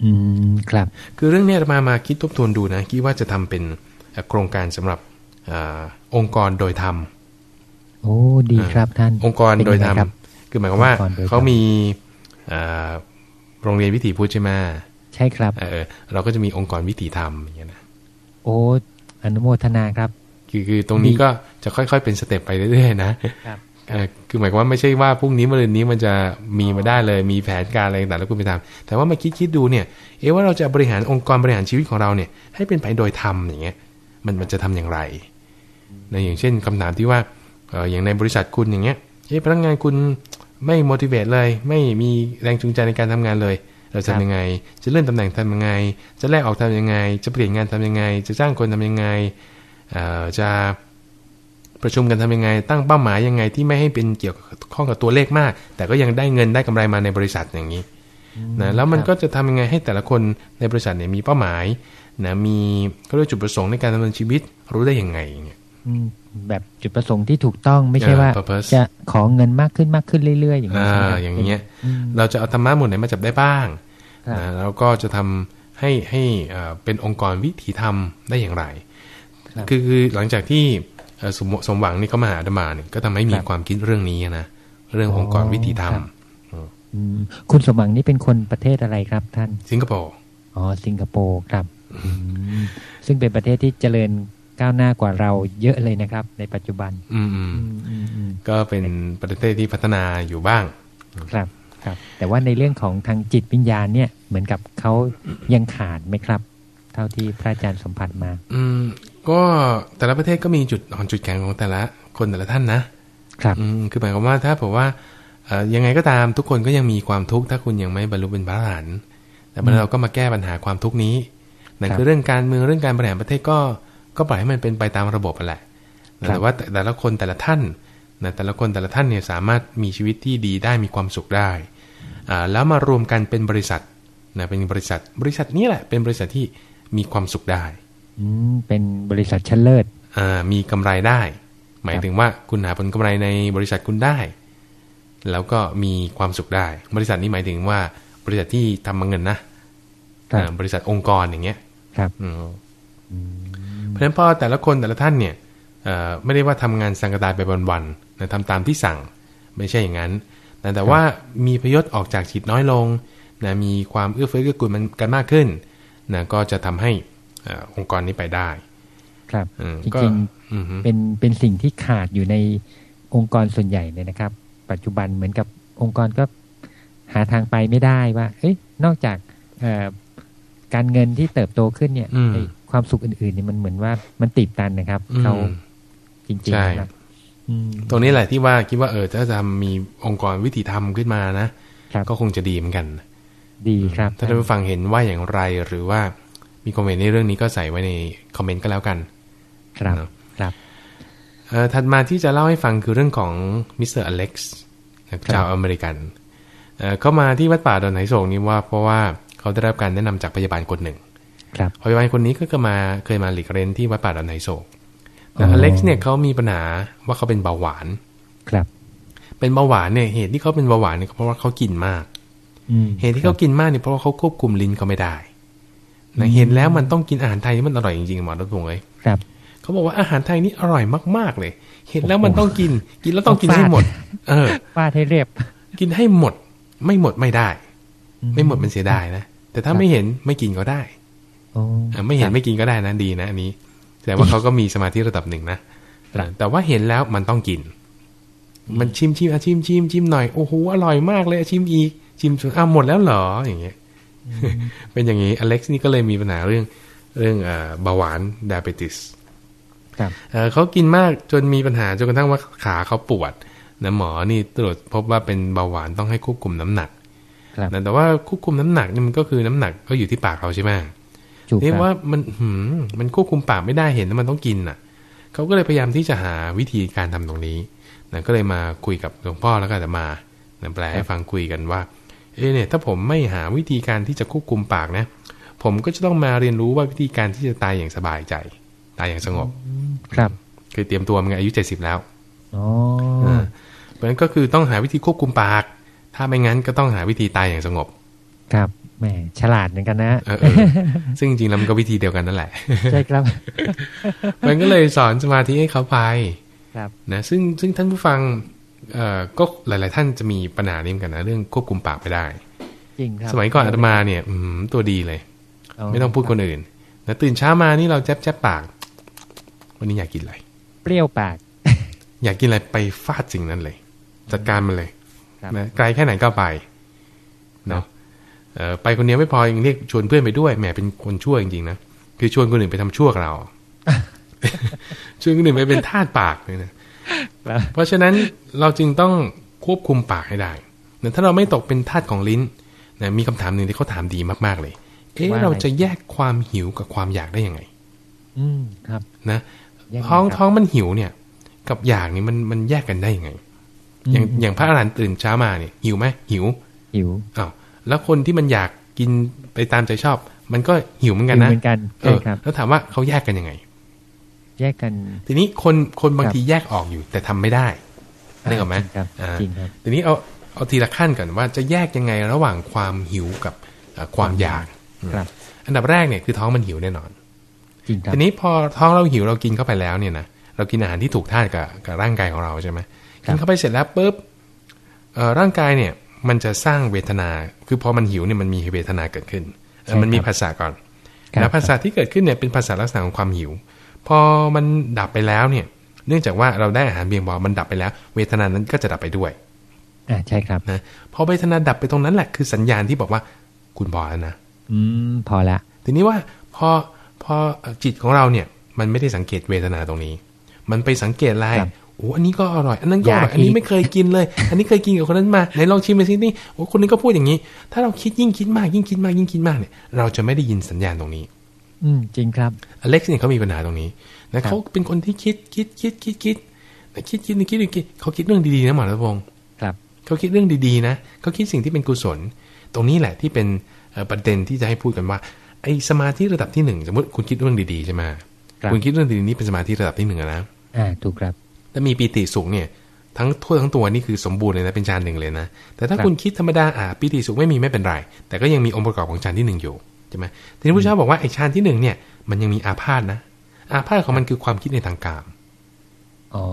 Speaker 2: อืมครับ
Speaker 1: คือเรื่องนี้มามาคิดทบทวนดูนะคิดว่าจะทำเป็นโครงการสำหรับอองค์กรโดยธรรม
Speaker 2: โอ้ดีครับท่าน
Speaker 1: องค์กรโดยธรรม คือหมายความว่าเขามีโรงเรียนวิถีพุทธใช่ไหม
Speaker 2: ใช่ครับ
Speaker 1: เออเราก็จะมีองค์กรวิถีธรรมอย่างเงี้ยนะ
Speaker 2: โอ้อนุโมทนาครับ
Speaker 1: คือคือตรงนี้ก็จะค่อยๆ เป็นสเต็ปไปเรื่อยๆนะครับคือหมายความว่าไม่ใช่ว่าพรุ่งนี้มะรืนนี้มันจะมีมาได้เลยมีแผนการอะไรต่างๆแล้วคุณไปทำแต่ว่ามาคิดคิดดูเนี่ย เอ๊ะว่าเราจะบริหารองค์กรบริหารชีวิตของเราเนี่ย ให้เป็นไปโดยธรรมอย่างเงี้ย มันมันจะทำอย่างไรในอย่างเช่นคำถามที่ว่าอย่างในบริษัทคุณอย่างเงี้ยเอ๊ะพนักงานคุณ ไม่ motivate เลย ไม่มีแรงจูงใจในการทำงานเลย เราทำยังไง จะเลื่อนตำแหน่งทำยังไง จะแลกออกทำยังไง จะเปลี่ยนงานทำยังไง จะจ้างคนทำยังไงจะประชุมกันทำยังไง ตั้งเป้าหมายยังไงที่ไม่ให้เป็นเกี่ยวข้องกับตัวเลขมาก แต่ก็ยังได้เงินได้กำไรมาในบริษัทอย่างนี้นะแล้วมันก็จะทำยังไงให้แต่ละคนในบริษัทเนี่ยมีเป้าหมายนะมีก็เรียกจุดประสงค์ในการดำเนินชีวิตรู้ได้ยังไงเนี่ย
Speaker 2: แบบจุดประสงค์ที่ถูกต้องไม่ใช่ว่า จะขอเงินมากขึ้นมากขึ้นเรื่อยๆ อย่างนี้
Speaker 1: อย่างเงี้ยเราจะเอาธรรมะหมดไหนมาจับได้บ้างนะแล้วก็จะทำให้ให้เป็นองค์กรวิถีธรรมได้อย่างไร คือคือหลังจากที่สมสมหวังนี่เขามาหาธรรมาเนี่ยก็ทำให้มีความคิดเรื่องนี้นะเรื่ององค์กรวิถีธรรม
Speaker 2: คุณสมหวังนี่เป็นคนประเทศอะไรครับท่าน
Speaker 1: สิงคโปร์
Speaker 2: อ๋อสิงคโปร์ครับซึ่งเป็นประเทศที่เจริญ ก้าวหน้ากว่าเราเยอะเลยนะครับ ในปัจจุบัน
Speaker 1: อืมก็เป็นประเทศที่พัฒนาอยู่บ้าง
Speaker 2: ครับครับ แต่ว่าในเรื่องของทางจิตวิญญาณเนี่ยเหมือนกับเขายังขาดไหมครับ เท่าที่พระอาจารย์สัมผัสมา
Speaker 1: อืมก็แต่ละประเทศก็มีจุดอ่อนจุดแข็งของแต่ละคนแต่ละท่านนะ
Speaker 2: ครับ
Speaker 1: อืมคือหมายความว่าถ้าผมว่ายังไงก็ตามทุกคนก็ยังมีความทุกข์ถ้าคุณยังไม่บรรลุเป็นพระอรหันต์แต่เมื่อเราก็มาแก้ปัญหาความทุกข์นี้นั่นคือเรื่องการเมืองเรื่องการบริหารประเทศก็ ก็ปล่อยให้มันเป็นไปตามระบบไปแหละแต่ว่าแต่ละคนแต่ละท่านนะแต่ละคนแต่ละท่านเนี่ยสามารถมีชีวิตที่ดีได้มีความสุขได้อ่าแล้วมารวมกันเป็นบริษัทนะเป็นบริษัทบริษัทนี้แหละ เป็นบริษัทที่มีความสุขได้
Speaker 2: อืมเป็นบริษัทชั้นเลิศ
Speaker 1: อ่ามีกำไรได้ หมายถึงว่าคุณหาผลกำไรในบริษัทคุณได้ แล้วก็มีความสุขได้ บริษัทนี้หมายถึงว่า บริษัทที่ทำเงินนะบริษัทองค์กรอย่างเงี้ย
Speaker 2: ครับ
Speaker 1: เพราะฉะนั้นพอแต่ละคนแต่ละท่านเนี่ยไม่ได้ว่าทำงานสังกตายไปวันๆนะทำตามที่สั่งไม่ใช่อย่างนั้นนะแต่ว่ามีพยศออกจากจิตน้อยลงนะมีความเอื้อเฟื้อเกื้อกูลมันกันมากขึ้นนะก็จะทำให้องค์กรนี้ไปได้
Speaker 2: ครับจริงๆเป็นเป็นสิ่งที่ขาดอยู่ในองค์กรส่วนใหญ่เลยนะครับ ปัจจุบันเหมือนกับองค์กรก็หาทางไปไม่ได้ว่า เอ้ยนอกจากการเงินที่เติบโตขึ้นเนี่ย ความสุขอื่นๆเนี่ยมันเหมือนว่ามันติดตันนะครับเขาจริงๆนะครับ
Speaker 1: ตรงนี้แหละที่ว่าคิดว่าเออถ้าจะมีองค์กรวิถีธรรมขึ้นมานะก็คงจะดีเหมือนกัน
Speaker 2: ดีครับ
Speaker 1: ถ้าท่านผู้ฟังเห็นว่าอย่างไรหรือว่ามี comment ในเรื่องนี้ก็ใส่ไว้ใน comment ก็แล้วกัน
Speaker 2: ครับครับ
Speaker 1: ถัดมาที่จะเล่าให้ฟังคือเรื่องของมิสเตอร์อเล็กซ์ชาวอเมริกันเข้ามาที่วัดป่าดอนหายโศกนี้ว่าเพราะว่าเขาได้รับการแนะนำจากพยาบาลคนหนึ่ง
Speaker 2: ครับ
Speaker 1: พยาบาลคนนี้ก็เคยมาเคยมาหลีกเล่นที่วัดป่าดอนไหโศกแต่อเล็กซ์เนี่ยเขามีปัญหาว่าเขาเป็นเบาหวาน
Speaker 2: ครับ
Speaker 1: เป็นเบาหวานเนี่ยเหตุที่เขาเป็นเบาหวานเนี่ยเพราะว่าเขากินมากเหตุที่เขากินมากเนี่ยเพราะว่าเขาควบคุมลิ้นเขาไม่ได้นะเห็นแล้วมันต้องกินอาหารไทยที่มันอร่อยจริงๆหมอรัตพงศ์เลย
Speaker 2: ครับ
Speaker 1: เขาบอกว่าอาหารไทยนี่อร่อยมากๆเลย เห็นแล้วมันต้องกิน กินแล้วต้องกินให้หมด เออ
Speaker 2: ฟาดให้เรียบ
Speaker 1: กินให้หมด ไม่หมดไม่ได้ ไม่หมดมันเสียดายนะแต่ถ้าไม่เห็นไม่กินก็ได้ ไม่เห็นไม่กินก็ได้นะดีนะอันนี้แต่ว่าเขาก็มีสมาธิระดับหนึ่งนะแต่ว่าเห็นแล้วมันต้องกิน มันชิมชิมอาชิมชิมชิมหน่อยโอ้โหอร่อยมากเลยชิมอีก ชิมจนอ้าหมดแล้วเหรออย่างเงี้ยเป็นอย่างนี้อเล็กซ์นี่ก็เลยมีปัญหาเรื่องเรื่องเบาหวานดาเบติสเขากินมากจนมีปัญหาจนกระทั่งว่าขาเขาปวดนะหมอนี่ตรวจพบว่าเป็นเบาหวานต้องให้ควบคุมน้ำหนักแต่ว่าควบคุมน้ำหนักนี่มันก็คือน้ำหนักก็อยู่ที่ปากเราใช่ไหม เรียกว่ามันหืมมันควบคุมปากไม่ได้เห็นว่ามันต้องกินอะเขาก็เลยพยายามที่จะหาวิธีการทำตรงนี้นะก็เลยมาคุยกับหลวงพ่อแล้วก็จะมาแปลให้ฟังคุยกันว่าเออเนี่ย ถ้าผมไม่หาวิธีการที่จะควบคุมปากนะ ผมก็จะต้องมาเรียนรู้ว่าวิธีการที่จะตายอย่างสบายใจ ตายอย่างสงบ
Speaker 2: ครับ
Speaker 1: คือเตรียมตัวมันอายุเจ็ดสิบแล้ว
Speaker 2: อ๋อ
Speaker 1: เพราะฉะนั้นก็คือต้องหาวิธีควบคุมปาก ถ้าไม่งั้นก็ต้องหาวิธีตายอย่างสงบ
Speaker 2: ครับ แหมฉลาดเหมือนกันนะ
Speaker 1: ซึ่งจริงๆแล้วมันก็วิธีเดียวกันนั่นแหละ
Speaker 2: ใช่ครับ
Speaker 1: มันก็เลยสอนสมาธิให้เขาไป
Speaker 2: ครับ
Speaker 1: นะซึ่งซึ่งท่านผู้ฟังเอ่อก็หลาย ๆ ท่านจะมีปัญหานี้เหมือนกันนะ เรื่องควบคุมปากไปได้
Speaker 2: จริงครับ
Speaker 1: สมัยก่อนอาตมาเนี่ย อืมตัวดีเลย ไม่ต้องพูดคนอื่นนะตื่นเช้ามานี่เราแจ๊บแจ๊บปาก วันนี้อยากกินอะไร
Speaker 2: เปรี้ยวปาก
Speaker 1: อยากกินอะไรไปฟาดสิ่งนั้นเลย จัดการมันเลยนะไกลแค่ไหนก็ไปเนาะ ไปคนเดียวไม่พอยังเรียกชวนเพื่อนไปด้วยแหมเป็นคนชั่วจริงๆนะคือชวนคนอื่นไปทำชั่วเราชวนคนอื่นไปเป็นทาสปากเลยนะเพราะฉะนั้นเราจึงต้องควบคุมปากให้ได้ถ้าเราไม่ตกเป็นทาสของลิ้นนะมีคำถามหนึ่งที่เขาถามดีมากๆเลย เอ๊ะเราจะแยกความหิวกับความอยากได้ยังไง
Speaker 2: อืมครับ
Speaker 1: นะท้องท้องมันหิวเนี่ย กับอยากนี่มันมันแยกกันได้ยังไง อย่างอย่างพระอรหันต์ตื่นเช้ามาเนี่ยหิวไหมหิว
Speaker 2: หิว
Speaker 1: อ้าว แล้วคนที่มันอยากกินไปตามใจชอบ มันก็หิวเหมือนกันนะ
Speaker 2: เหมือนกัน
Speaker 1: เออแล้วถามว่าเขาแยกกันยังไง
Speaker 2: แยกกัน
Speaker 1: ทีนี้คนคนบางทีแยกออกอยู่ แต่ทำไม่ได้นึกออกไหม
Speaker 2: จริงครับ
Speaker 1: ทีนี้เอาเอาทีละขั้นก่อนว่าจะแยกยังไงระหว่างความหิวกับความอยาก
Speaker 2: ครับ
Speaker 1: อันดับแรกเนี่ยคือท้องมันหิวแน่นอน
Speaker 2: จริง
Speaker 1: ทีนี้พอท้องเราหิวเรากินเข้าไปแล้วเนี่ยนะเรากินอาหารที่ถูกธาตุกับกับร่างกายของเราใช่ไหมกินเข้าไปเสร็จแล้วปุ๊บร่างกายเนี่ย มันจะสร้างเวทนา คือพอมันหิวเนี่ยมันมีเวทนาเกิดขึ้น มันมีภาษาก่อนแล้วภาษาที่เกิดขึ้นเนี่ยเป็นภาษาลักษณะของความหิว พอมันดับไปแล้วเนี่ย เนื่องจากว่าเราได้อาหารเพียงพอมันดับไปแล้ว เวทนานั้นก็จะดับไปด้วย
Speaker 2: อ่าใช่ครับ
Speaker 1: นะพอเวทนาดับไปตรงนั้นแหละคือสัญญาณที่บอกว่าคุณพอแล้วนะ
Speaker 2: อืมพอละ
Speaker 1: ทีนี้ว่าพอพอจิตของเราเนี่ย มันไม่ได้สังเกตเวทนาตรงนี้ มันไปสังเกตอะไร โอ้อันนี้ก็อร่อย อันนั้นก็อร่อย อันนี้ไม่เคยกินเลย อันนี้เคยกินกับคนนั้นมาไหนลองชิมไปสินี่โอ้คนนี้ก็พูดอย่างนี้ ถ้าเราคิดยิ่งคิดมากยิ่งคิดมากยิ่งคิดมากเนี่ย เราจะไม่ได้ยินสัญญาณตรงนี้
Speaker 2: อืมจริงครับ
Speaker 1: อเล็กซ์เนี่ยเขามีปัญหาตรงนี้นะเขาเป็นคนที่คิดคิดคิดคิดคิดแต่คิดคิดคิดคิดเขาคิดเรื่องดีๆนะหมอระพงศ์
Speaker 2: ครับ
Speaker 1: เขาคิดเรื่องดีๆนะเขาคิดสิ่งที่เป็นกุศล ตรงนี้แหละที่เป็นประเด็นที่จะให้พูดกันว่าไอ้สมาธิระดับที่หนึ่งสมมติคุณคิดเรื่องดีๆใช่ไหมคุณคิดเรื่องดีๆนี่เป็นสมาธิระดับที่หนึ่งนะ
Speaker 2: อ่าถูกครับ
Speaker 1: ถ้ามีปีติสุขเนี่ยทั้งทั่วทั้งตัวนี่คือสมบูรณ์เลยนะเป็นฌานหนึ่งเลยนะ แต่ถ้าคุณคิดธรรมดาอ่าปีติสุขไม่มีไม่เป็นไรแต่ก็ยังมีองค์ประกอบของฌานที่หนึ่งอยู่ใช่ไหมทีนี้พระเจ้าบอกว่าไอ้ฌานที่หนึ่งเนี่ยมันยังมีอาพาธนะ อาพาธของมันคือความคิดในทางกาม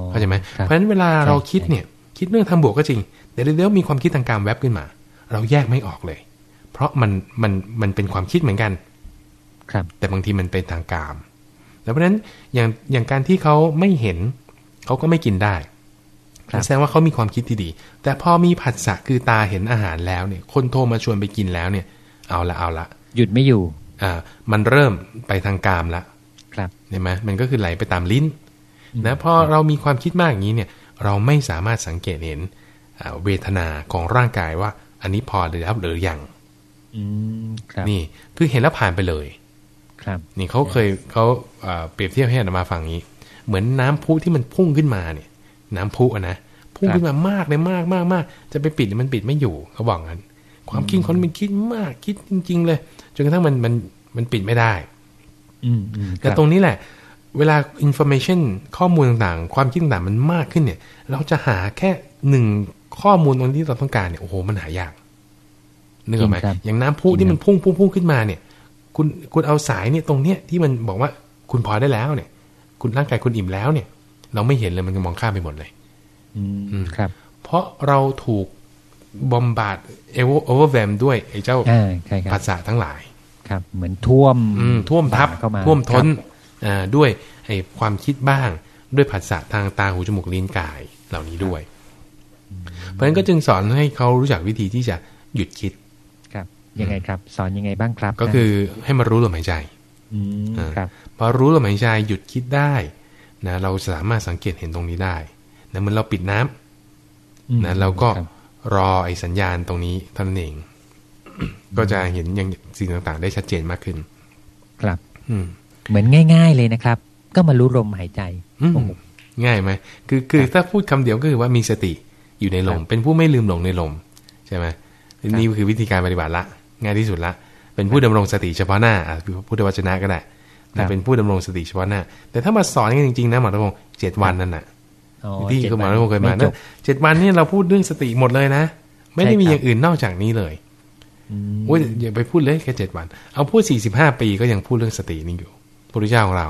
Speaker 1: เข้าใจไหมเพราะฉะนั้นเวลาเราคิดเนี่ย คิดเรื่องทำบวกก็จริงแต่เดี๋ยวมีความคิดทางการแวบขึ้นมา เราแยกไม่ออกเลย เพราะมันมันมันเป็นความคิดเหมือนกัน
Speaker 2: ครับ
Speaker 1: แต่บางทีมันเป็นทางกามแล้วเพราะฉะนั้นอย่างอย่างการที่เขาไม่เห็น เขาก็ไม่กินได้แสดงว่าเขามีความคิดที่ดี แต่พอมีผัสสะคือตาเห็นอาหารแล้วเนี่ย คนโทรมาชวนไปกินแล้วเนี่ย เอาละเอาละ
Speaker 2: หยุดไม่อยู่
Speaker 1: อ่ามันเริ่มไปทางกามละ
Speaker 2: ครับ
Speaker 1: เห็นไหมมันก็คือไหลไปตามลิ้นนะพอเรามีความคิดมากอย่างนี้เนี่ย เราไม่สามารถสังเกตเห็นเวทนาของร่างกายว่า อันนี้พอหรือรับหรือยังนี่คือเห็นแล้วผ่านไปเลย
Speaker 2: ครับ
Speaker 1: นี่เขาเคยเขาเปรียบเทียบให้อาตมาฟังนี้ เหมือนน้ำพุที่มันพุ่งขึ้นมาเนี่ย น้ำพุนะพุ่งขึ้นมามากเลยมากมากมากจะไปปิดมันปิดไม่อยู่เขาบอกงั้น ความคิดคนมันคิดมากคิดจริง ๆ เลยจนกระทั่งมันมันมันปิดไม่ได้
Speaker 2: อืม
Speaker 1: แต่ตรงนี้แหละ เวลา information ข้อมูลต่างๆ ความคิดต่างๆมันมากขึ้นเนี่ย เราจะหาแค่หนึ่งข้อมูลตรงที่เราต้องการเนี่ยโอ้โหมันหายากนึกออกไหมอย่างน้ำพุที่มันพุ่งพุ่งพุ่งขึ้นมาเนี่ย คุณคุณเอาสายเนี่ยตรงเนี้ยที่มันบอกว่าคุณพอได้แล้วเนี่ย คุณร่างกายคุณอิ่มแล้วเนี่ย เราไม่เห็นเลยมันมองข้ามไปหมดเลย
Speaker 2: อืมครับ
Speaker 1: เพราะเราถูก bombard over overwhelm ด้วยไอ้เจ้าผัสสะทั้งหลาย
Speaker 2: ครับ เหมือนท่วม
Speaker 1: ท่วมทับท่วมท้นด้วยไอ้ความคิดบ้างด้วยภาษาทางตาหูจมูกลิ้นกายเหล่านี้ด้วย เพราะฉะนั้นก็จึงสอนให้เขารู้จักวิธีที่จะหยุดคิด
Speaker 2: ครับยังไงครับ สอนยังไงบ้างครับ
Speaker 1: ก็คือให้มารู้ลมหายใจ
Speaker 2: ครับ
Speaker 1: พ อรู้ลมหายใจหยุดคิดได้นะเราสามารถสังเกตเห็นตรงนี้ได้นะเหมือนเราปิดน้ำนะเราก็รอไอ้สัญญาณตรงนี้เท่านั้นเอง ก็จะเห็นยังสิ่งต่างๆ ได้ชัดเจนมากขึ้น
Speaker 2: ครับ อืเหมือนง่าย ๆเลยนะครับ ก็มารู้ลมหายใจ
Speaker 1: ง่ายไหมคือคือถ้าพูดคำเดียวก็คือว่ามีสติอยู่ในลม เป็นผู้ไม่ลืมหลงในลม ใช่ไหมนี่คือวิธีการปฏิบัติละ ง่ายที่สุดละ เป็นผู้ดำรงสติเฉพาะหน้าอะคือพุทธวจนะก็ได้ แต่เป็นผู้ดำรงสติเฉพาะหน้า แต่ถ้ามาสอนกันจริงๆนะหมอรัตพงศ์เจ็ดวันนั่นน่ะที่คุณหมอรัตพงศ์เคยมานะเจ็ดวันนี่เราพูดเรื่องสติหมดเลยนะ ไม่ได้มีอย่างอื่นนอกจากนี้เลยโอ้ยอย่าไปพูดเลยแค่เจ็ดวัน เอาพูดสี่สิบห้าปีก็ยังพูดเรื่องสตินี่อยู่พระพุทธเจ้าของเรา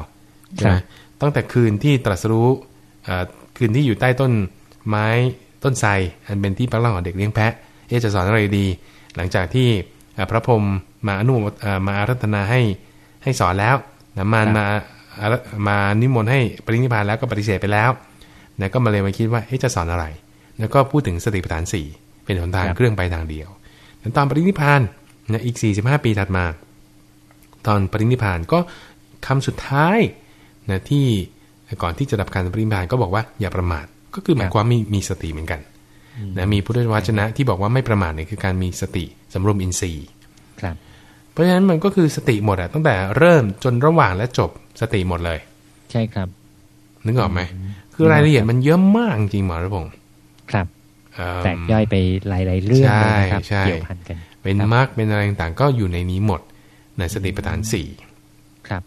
Speaker 1: ใช่ไหมตั้งแต่คืนที่ตรัสรู้คืนที่อยู่ใต้ต้นไม้ต้นไทรอันเป็นที่พักล่างของเด็กเลี้ยงแพะเอจะสอนอะไรดี หลังจากที่พระพรหมมาอนุมาอารัธนาให้ให้สอนแล้ว นะมานมามานิมนต์ให้ปรินิพานแล้วก็ปฏิเสธไปแล้วนะก็มาเลยมาคิดว่าเอจะสอนอะไร แล้วก็พูดถึงสติปัฏฐานสี่เป็นหนทางเครื่องไปทางเดียวตอนปรินิพานนะอีก 45 ปีถัดมา ตอนปรินิพานก็คำสุดท้ายนะที่ก่อนที่จะดับการปรินิพานก็บอกว่าอย่าประมาทก็คือหมายความมีมีสติเหมือนกันนะมีพุทธวจนะที่บอกว่าไม่ประมาทเนี่ยคือการมีสติสำรวมอินทรีย์
Speaker 2: ครับ
Speaker 1: เพราะฉะนั้นมันก็คือสติหมดอะตั้งแต่เริ่มจนระหว่างและจบสติหมดเลย
Speaker 2: ใช่ครับ
Speaker 1: นึกออกไหม คือรายละเอียดมันเยอะมากจริงหมอระพงศ์
Speaker 2: ครับ
Speaker 1: เอิ่ม
Speaker 2: แตกย่อยไปหลาย ๆ เรื่องเลยนะครับ
Speaker 1: ใช่
Speaker 2: เกี่ยวพันกัน
Speaker 1: เป็น
Speaker 2: ครับ
Speaker 1: มรรคเป็นอะไรต่างๆ ก็อยู่ในนี้หมดในสติปัฏฐานสี่
Speaker 2: ครับ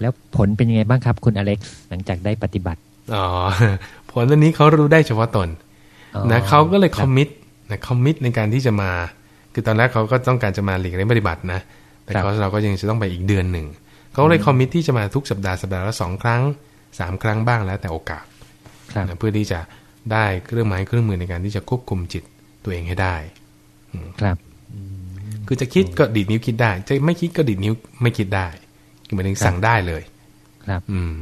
Speaker 2: แล้วผลเป็นยังไงบ้างครับ คุณอเล็กซ์หลังจากได้ปฏิบัติ
Speaker 1: อ๋อผลอันนี้เขารู้ได้เฉพาะตน
Speaker 2: อ๋อ
Speaker 1: นะเขาก็เลย
Speaker 2: ค
Speaker 1: ครับอมมิตนะคอมมิตในการที่จะมา คือตอนแรกเขาก็ต้องการจะมาหลีกเลี่ยงปฏิบัตินะ แต่
Speaker 2: ครับ
Speaker 1: เขาเราก็ยังจะต้องไปอีกเดือนหนึ่งเขาเลยคอมมิตที่จะมาทุกสัปดาห์สัปดาห์ละสองครั้งสามครั้งบ้างแล้วแต่โอกาส
Speaker 2: ครับ
Speaker 1: นะเพื่อที่จะได้เครื่องไม้เครื่องมือในการที่จะควบคุมจิตตัวเองให้ได้
Speaker 2: ครับ
Speaker 1: คือจะคิดก็ดีดนิ้วคิดได้ จะไม่คิดก็ดีดนิ้วไม่คิดได้คือหมายถึงสั่งได้เลย
Speaker 2: ครับ
Speaker 1: อืม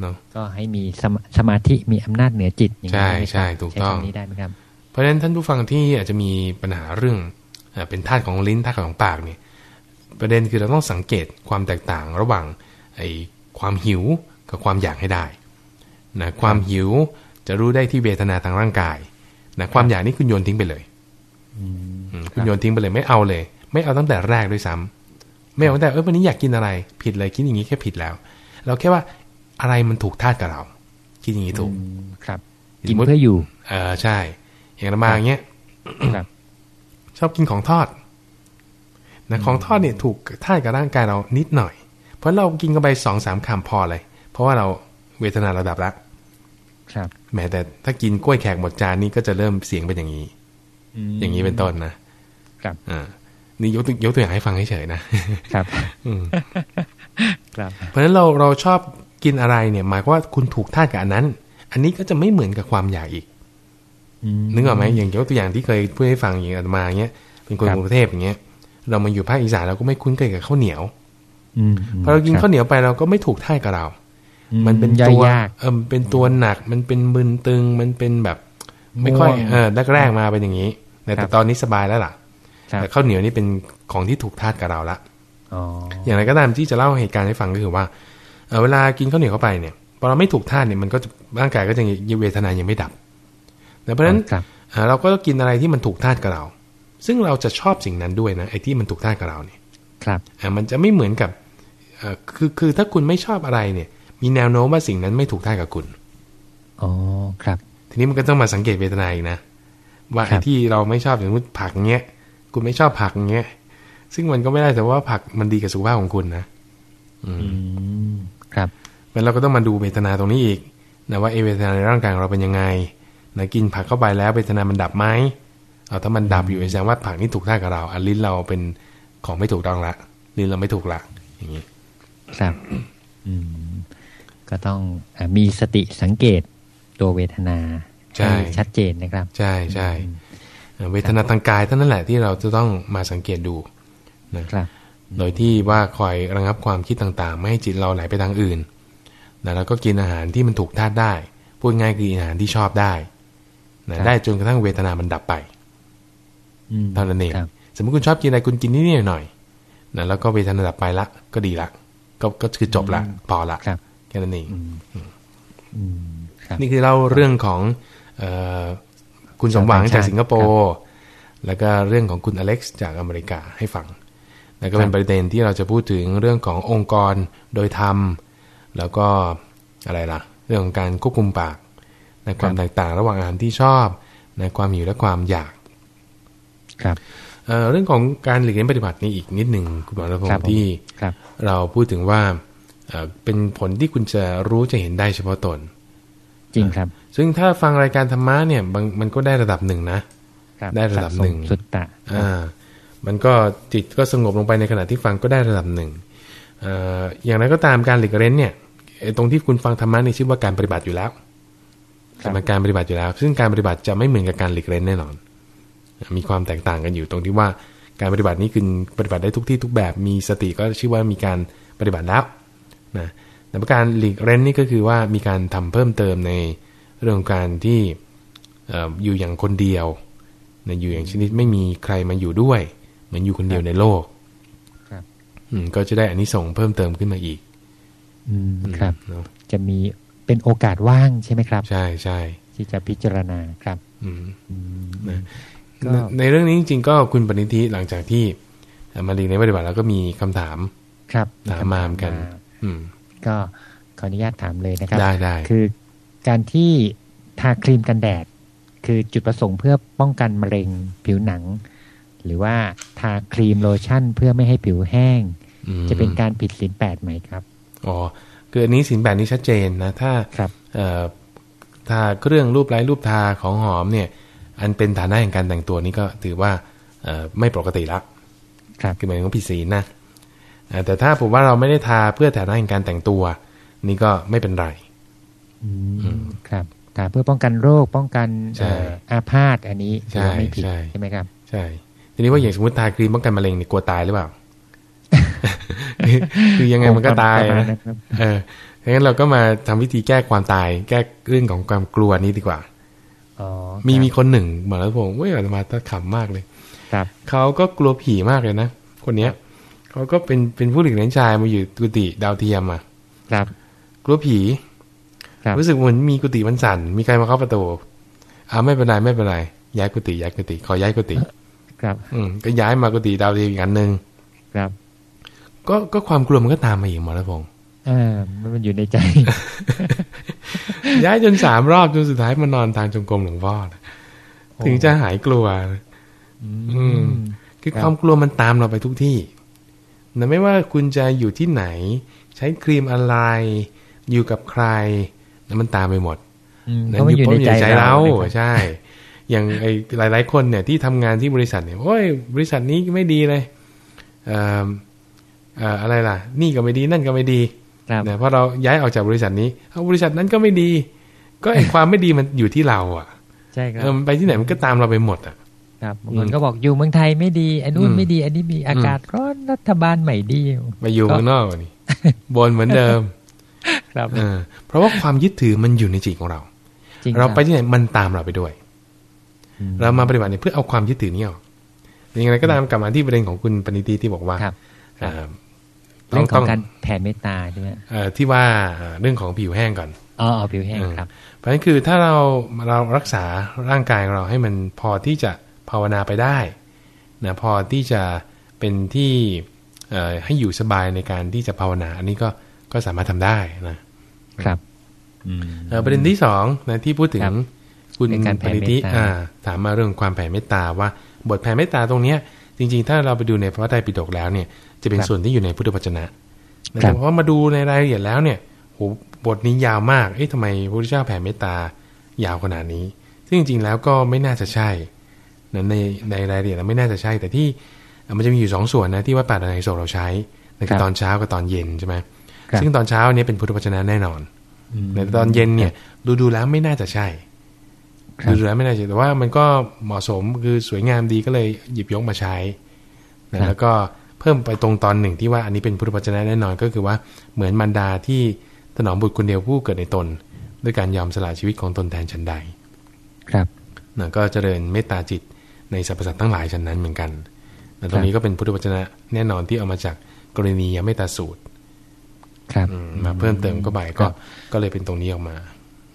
Speaker 1: เนาะ
Speaker 2: ก็ให้มีสมาสมาธิมีอำนาจเหนือจิตอย่างนี้
Speaker 1: ใช่
Speaker 2: ไหมครับ
Speaker 1: ใช่ถูกต้อง
Speaker 2: ใช้คำนี้ได้ไหมครับ
Speaker 1: เพราะฉะนั้นท่านผู้ฟังที่อาจจะมีปัญหาเรื่อง เอ่อเป็นธาตุของลิ้นธาตุของปากเนี่ยประเด็นคือเราต้องสังเกตความแตกต่างระหว่างไอ้ความหิวกับความอยากให้ได้นะความหิวจะรู้ได้ที่เวทนาทางร่างกายนะความอยากนี่คุณโยนทิ้งไปเลยอืมคุณโยนทิ้งไปเลยไม่เอาเลย ไม่เอาตั้งแต่แรกด้วยซ้ำไม่เอาตั้งแต่เออวันนี้อยากกินอะไร ผิดเลยคิดอย่างนี้แค่ผิดแล้ว เราแค่ว่าอะไรมันถูกธาตุกับเรา คิดอย่างนี้ถูก
Speaker 2: ครับ
Speaker 1: ส
Speaker 2: กิน
Speaker 1: มมุติ
Speaker 2: เพื่ออยู่
Speaker 1: เออใช่ อย่างเรามาอย่างเงี้ย
Speaker 2: ครับ
Speaker 1: ชอบกินของทอดนะของทอดเนี่ยถูกท่าตุกับร่างกายเรานิดหน่อย เพราะเรากินกันไปสองสามคำพอเลย เพราะว่าเราเวทนาระดับละ
Speaker 2: ครับ
Speaker 1: แม้แต่ถ้ากินกล้วยแขกหมดจานนี้ก็จะเริ่มเสียงเป็นอย่างนี้ อย่างนี้เป็นต้นนะครับอ่านี่ยกตัวยกตัวอย่างให้ฟังเฉยๆนะครับ อืม
Speaker 2: ครับ
Speaker 1: เพราะฉะนั้นเราเราชอบกินอะไรเนี่ย หมายความว่าคุณถูกท่าตุกับอันนั้น อันนี้ก็จะไม่เหมือนกับความอยากอีก นึกออกไหมอย่างยกตัวอย่างที่เคยพูดให้ฟังอย่างอาตมาเงี้ยเป็นคน
Speaker 2: ครับ
Speaker 1: กรุงเทพอย่างเงี้ย เรามาอยู่ภาคอีสานเราก็ไม่คุ้นเคยกับข้าวเหนียว
Speaker 2: อืม
Speaker 1: พอเรากินข้าวเหนียวไปเราก็ไม่ถูกท่ากับเรา
Speaker 2: อื
Speaker 1: มันเป็น
Speaker 2: ย่อ
Speaker 1: ตัวย
Speaker 2: ยาก
Speaker 1: เออมันเป็นตัวหนัก มันเป็นมึนตึง มันเป็นแบบ ไม่ค่อย
Speaker 2: ง่วง
Speaker 1: เออแรกๆมาเป็นอย่างนี้ แต่
Speaker 2: ครั
Speaker 1: แต่
Speaker 2: บ
Speaker 1: ตอนนี้สบายแล้วล่ะ
Speaker 2: ครับ
Speaker 1: แต่ข้าวเหนียวนี่เป็นของที่ถูกทาดกับเราละ
Speaker 2: อ๋อ
Speaker 1: อย่างไรก็ตามที่จะเล่าเหตุการณ์ให้ฟังก็คือว่าเอ่อเวลากินข้าวเหนียวเข้าไปเนี่ยพอเราไม่ถูกทาดเนี่ยมันก็จะร่างกายก็จะยังเวทนายังไม่ดับแต่ เพราะฉะนั้น
Speaker 2: ครับ
Speaker 1: อ่าเราก็ต้องกินอะไรที่มันถูกทาดกับเรา ซึ่งเราจะชอบสิ่งนั้นด้วยนะไอ้ที่มันถูกทาดกับเราเนี่ย
Speaker 2: ครับ
Speaker 1: อ่ามันจะไม่เหมือนกับเอ่อคือคือถ้าคุณไม่ชอบอะไรเนี่ย มีแนวโน้มว่าสิ่งนั้นไม่ถูกทาดกับคุณ
Speaker 2: อ๋อครับ
Speaker 1: ทีนี้มันก็ต้องมาสังเกตเวทนาอีกนะว่า
Speaker 2: ครั
Speaker 1: ไอ้
Speaker 2: บ
Speaker 1: ที่เราไม่ชอบอย่างสมมติผักเงี้ยคุณไม่ชอบผักเงี้ยซึ่งมันก็ไม่ได้แต่ว่าผักมันดีกับสุขภาพของคุณนะ
Speaker 2: อืมครับ
Speaker 1: แล้วเราก็ต้องมาดูเวทนาตรงนี้อีกนะว่าไอ้เวทนาในร่างกายของเราเป็นยังไง นะกินผักเข้าไปแล้วเวทนามันดับไหมเอาถ้ามันดับอยู่แสดงว่าผักนี่ถูกท่ากับเราอันลิ้นเราเป็นของไม่ถูกต้องละลิ้นเราไม่ถูกละอย่างนี้
Speaker 2: ครับ อืมก็ต้องอามีสติสังเกตตัวเวทนา
Speaker 1: ใช่
Speaker 2: ห้ชัดเจนนะครับ
Speaker 1: ใช่ใช่เอ่อเวทนาทางกายเท่านั้นแหละที่เราจะต้องมาสังเกตดูนะครับโดยที่ว่าคอยระงับความคิดต่างๆ ไม่ให้จิตเราไหลไปทางอื่นนะแล้วก็กินอาหารที่มันถูกธาตุได้ พูดง่ายคืออาหารที่ชอบได้ นะได้จนกระทั่งเวทนามันดับไป
Speaker 2: อืม
Speaker 1: เท่านั้นเอง
Speaker 2: ครับ
Speaker 1: สมมติคุณชอบกินอะไรคุณกินนิดๆหน่อยๆนะแล้วก็เวทนาดับไปละก็ดีละก็ก็คือจบละพอละ
Speaker 2: ครับ
Speaker 1: แค่นั้นเอง
Speaker 2: อืมครับ
Speaker 1: นี่คือเล่าเรื่องของเออคุณสมหวังจากสิงคโปร์แล้วก็เรื่องของคุณอเล็กซ์จากอเมริกาให้ฟังแล้วก็เป็นประเด็นที่เราจะพูดถึงเรื่องขององค์กรโดยธรรม แล้วก็อะไรล่ะ เรื่องของการควบคุมปาก ในความแตกต่างระหว่างอาหารที่ชอบ ในความหิวและความอยาก
Speaker 2: ครับ
Speaker 1: เอ่อเรื่องของการหลีกเลี่ยงปฏิบัตินี่อีกนิดหนึ่งคุณหมอระพง
Speaker 2: ครับ
Speaker 1: ศ์
Speaker 2: ผม
Speaker 1: ที่
Speaker 2: ครับ
Speaker 1: เราพูดถึงว่าเอ่อเป็นผลที่คุณจะรู้จะเห็นได้เฉพาะตน
Speaker 2: จริงครับ
Speaker 1: ซึ่งถ้าฟังรายการธรรมะเนี่ยบางมันก็ได้ระดับหนึ่งนะ
Speaker 2: ครับ
Speaker 1: ได้ระดับหนึ่ง
Speaker 2: สะสมสุดตะ
Speaker 1: อ่ามันก็จิตก็สงบลงไปในขณะที่ฟังก็ได้ระดับหนึ่งเอ่ออย่างไรก็ตามการหลีกเล่นเนี่ยไอ้ตรงที่คุณฟังธรรมะนี่ชื่อว่าการปฏิบัติอยู่แล้ว
Speaker 2: ครับ
Speaker 1: เป็นการปฏิบัติอยู่แล้ว ซึ่งการปฏิบัติจะไม่เหมือนกับการหลีกเล่นแน่นอน มีความแตกต่างกันอยู่ตรงที่ว่าการปฏิบัตินี้คือปฏิบัติได้ทุกที่ทุกแบบ มีสติก็ชื่อว่ามีการปฏิบัติแล้วนะแต่การหลีกเล่นนี่ก็คือว่ามีการทำเพิ่มเติมในเรื่องของการที่เอ่ออยู่อย่างคนเดียวนะอยู่อย่างชนิดไม่มีใครมาอยู่ด้วย เหมือนอยู่คนเดียวในโลก
Speaker 2: ครับ
Speaker 1: อืมก็จะได้อานิสงส์เพิ่มเติมขึ้นมาอีก
Speaker 2: อืมครับ
Speaker 1: เนาะ
Speaker 2: จะมี เป็นโอกาสว่างใช่ไหมครับ
Speaker 1: ใช่ใช่
Speaker 2: ที่จะพิจารณาครับ
Speaker 1: อืมนะในเรื่องนี้จริงๆก็คุณปณิธิหลังจากที่มาดีในปฏิบัติแล้วก็มีคำถาม
Speaker 2: ครับ
Speaker 1: ถามมาเหมือนกัน อืม
Speaker 2: ก็ขออนุญาตถามเลยนะครับ
Speaker 1: ได้ได้
Speaker 2: คือการที่ทาครีมกันแดด คือจุดประสงค์เพื่อป้องกันมะเร็งผิวหนัง หรือว่าทาครีมโลชั่นเพื่อไม่ให้ผิวแห้ง จะเป็นการผิดศีลแปดไหมครับ
Speaker 1: อ๋อ คืออันนี้ศีลแปดนี้ชัดเจนนะถ้า
Speaker 2: ครับ
Speaker 1: ทาเครื่องรูปไร้รูปทาของหอมเนี่ย อันเป็นฐานะแห่งการแต่งตัวนี้ก็ถือว่าไม่ปกติละ
Speaker 2: ครับ
Speaker 1: คือหมายถึงผิดศีลนะแต่ถ้าผมว่าเราไม่ได้ทาเพื่อฐานะแห่งการแต่งตัว นี่ก็ไม่เป็นไร
Speaker 2: ครับทาเพื่อป้องกันโรคป้องกันอาพาธอันนี้ไม่ผิดใช่ไหมครับ
Speaker 1: ใช่ทีนี้ว่าอย่างสมมติทาครีมป้องกันมะเร็งนี่กลัวตายหรือเปล่า คือยังไงมันก็ตายนะเออดังนั้นเราก็มาทำวิธีแก้ความตาย แก้เรื่องของความกลัวนี้ดีกว่ามีมีคนหนึ่งมาแล้วผมเว้ยมาตะขำมากเลย
Speaker 2: ครับ
Speaker 1: เขาก็กลัวผีมากเลยนะคนเนี้ยเขาก็เป็นเป็นผู้หญิงเลี้ยงชายมาอยู่กุฏิดาวเทียมอะ
Speaker 2: ครับ
Speaker 1: กลัวผีรู้สึกเหมือนมีกุฏิมันสั่น มีใครมาเข้าประตูอ่าไม่เป็นไรไม่เป็นไรย้ายกุฏิย้ายกุฏิขอย้ายกุฏิ
Speaker 2: ครับ
Speaker 1: อืมก็ย้ายมากุฏิดาวเทียมอีกอันหนึ่ง
Speaker 2: ครับ
Speaker 1: ก็ก็ความกลัวมันก็ตามมาอีกหมอแล้วพงศ์
Speaker 2: อ่ามันอยู่ในใจ
Speaker 1: ย้ายจนสามรอบจนสุดท้ายมานอนทางจงกรมหลวงพ่อถึงจะหายกลัว อืมคือความกลัวมันตามเราไปทุกที่นะไม่ว่าคุณจะอยู่ที่ไหน ใช้ครีมอะไร อยู่กับใครแล้วมันตามไปหมด
Speaker 2: นั่นอยู่ในใจเรา
Speaker 1: ใช่ อย่างไอ้หลาย ๆ คนเนี่ยที่ทำงานที่บริษัทเนี่ยโอ้ยบริษัทนี้ไม่ดีเลย อะไรล่ะ นี่ก็ไม่ดีนั่นก็ไม่ดีเนี่ยพอเราย้ายออกจากบริษัทนี้เอาบริษัทนั้นก็ไม่ดี ก็ไอ้ความไม่ดีมันอยู่ที่เรา อะ
Speaker 2: ใช่ครับ
Speaker 1: ไปที่ไหนมันก็ตามเราไปหมดอะ
Speaker 2: ครับบางคนก็บอกอยู่เมืองไทยไม่ดีอันนู้นไม่ดี อันนี้มีอากาศร้อนรัฐบาลใหม่ดี
Speaker 1: มาอยู่เมืองนอกนี่บนเหมือนเดิม
Speaker 2: ครับ
Speaker 1: เพราะว่าความยึดถือมันอยู่ในจิตของเรา เราไปที่ไหนมันตามเราไปด้วย เรามาปฏิบัติเนี่ยเพื่อเอาความยึดถือนี้ออกยังไงก็ตามกลับมาที่ประเด็นของคุณปณิตีที่บอกว่า
Speaker 2: เรื่องของการแผ่เมตตาใช่ไหม
Speaker 1: ที่ว่าเรื่องของผิวแห้งก่อน
Speaker 2: อ๋อผิวแห้งครับ
Speaker 1: เพราะฉะนั้นคือถ้าเราเรารักษาร่างกายของเราให้มันพอที่จะภาวนาไปได้นะพอที่จะเป็นที่ให้อยู่สบายในการที่จะภาวนา อันนี้ก็ก็สามารถทำได้นะครับประเด็นที่สองนะที่พูดถึงคุณปริธิถามมาเรื่องความแผ่เมตตาว่าบทแผ่เมตตาตรงเนี้ยจริง ๆ ถ้าเราไปดูในพระไตรปิฎกแล้วเนี่ย จะเป็นส่วนที่อยู่ในพุทธวจนะแต่พอมาดูในรายละเอียดแล้วเนี่ยโหบทนี้ยาวมาก เอ๊ะทำไมพระพุทธเจ้าแผ่เมตตายาวขนาดนี้ ซึ่งจริงๆแล้วก็ไม่น่าจะใช่ในในรายละเอียดไม่น่าจะใช่ แต่ที่มันจะมีอยู่สองส่วนนะที่ว่าปาดในโซเราใช้ในตอนเช้ากับตอนเย็นใช่ไหมซึ่งตอนเช้าเนี้ยเป็นพุทธวจนะแน่นอนในตอนเย็นเนี่ย ดูดูแล้วไม่น่าจะใช่ดูดูแล้วไม่น่าจะแต่ว่ามันก็เหมาะสมคือสวยงามดีก็เลยหยิบยกมาใช้แล้วก็เพิ่มไปตรงตอนหนึ่งที่ว่าอันนี้เป็นพุทธวจนะแน่นอนก็คือว่าเหมือนมันดาที่ถนอมบุตรคนเดียวผู้เกิดในตน ด้วยการยอมสละชีวิตของตนแทนฉันใด
Speaker 2: ครับ
Speaker 1: นะก็เจริญเมตตาจิตในสรรพสัตว์ทั้งหลายฉันนั้นเหมือนกันแต่ตรงนี้ก็เป็นพุทธวจนะแน่นอนที่เอามาจากกรณียเมตตาสูตร
Speaker 2: ครับ
Speaker 1: มาเพิ่มเติมก็ไปก็ก็เลยเป็นตรงนี้ออกมา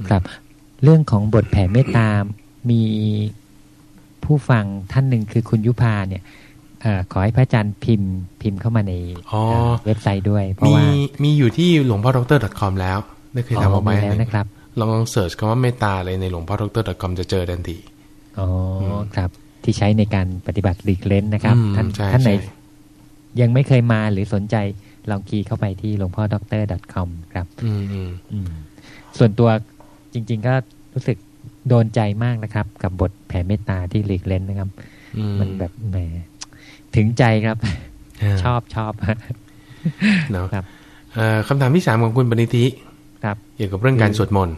Speaker 2: ครับ เรื่องของบทแผ่เมตตามีผู้ฟังท่านหนึ่งคือคุณยุพาเนี่ยอ ขอให้พระอาจารย์พิมพ์พิมพ์เข้ามาในเว็บไซต์ด้วย เพราะว่า
Speaker 1: มีอยู่ที่หลวงพ่อดร .com แล้วได้เคยทำออกมา
Speaker 2: แล้วนะครับ
Speaker 1: ลองลอง search คำว่าเมตตาเลยในหลวงพ่อดร .com จะเจอทันที
Speaker 2: อ๋อครับ ที่ใช้ในการปฏิบัติหลีกเล้นนะครับ ท่านท่านไหนยังไม่เคยมาหรือสนใจลอง key เข้าไปที่หลวงพ่อด็อกเตอร์ .com ครับส่วนตัวจริง ๆ ก็รู้สึกโดนใจมากนะครับ กับบทแผ่เมตตาที่หลีกเล้นนะครับ มันแบบแหม ถึงใจครับ ชอบชอบ
Speaker 1: เนาะครับคำถามที่สามของคุณปณิธิ
Speaker 2: ครับ
Speaker 1: เกี่ยวกับเรื่องการสวดมนต์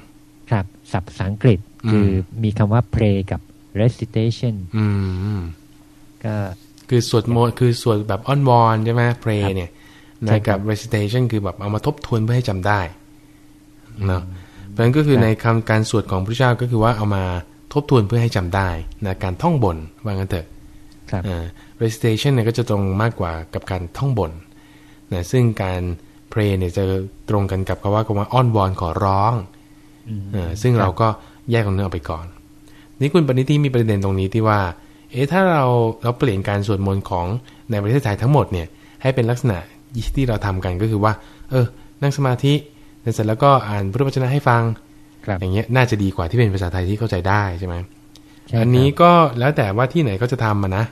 Speaker 2: ครับศัพท์สังกฤษคือมีคำว่า pray กับ recitation
Speaker 1: อืมก็คือสวดมนต์คือสวดแบบอ้อนวอนใช่ไหม pray เนี่ยในกับ recitation คือแบบเอามาทบทวนเพื่อให้จำได้เนาะเพราะฉะนั้นก็คือในคำการสวดของพระเจ้าก็คือว่าเอามาทบทวนเพื่อให้จำได้นะการท่องบนว่างั้นเถอะ recitation เนี่ยก็จะตรงมากกว่ากับการท่องบนนะซึ่งการ pray เนี่ยจะตรงกันกับคำว่าคำว่าอ้อนวอนขอร้องซึ่งเราก็แยกของเนื้อออกไปก่อน นี่คุณปณิธิมีประเด็นตรงนี้ที่ว่า เอ๊ะถ้าเราเราเปลี่ยนการสวดมนต์ของในประเทศไทยทั้งหมดเนี่ยให้เป็นลักษณะที่เราทำกันก็คือว่า เออ นั่งสมาธิเสร็จแล้วก็อ่านพุทธวจนะให้ฟังอย่างเงี้ยน่าจะดีกว่าที่เป็นภาษาไทยที่เข้าใจได้ใช่ไหมอันนี้ก็แล้วแต่ว่าที่ไหนก็จะทำมานะ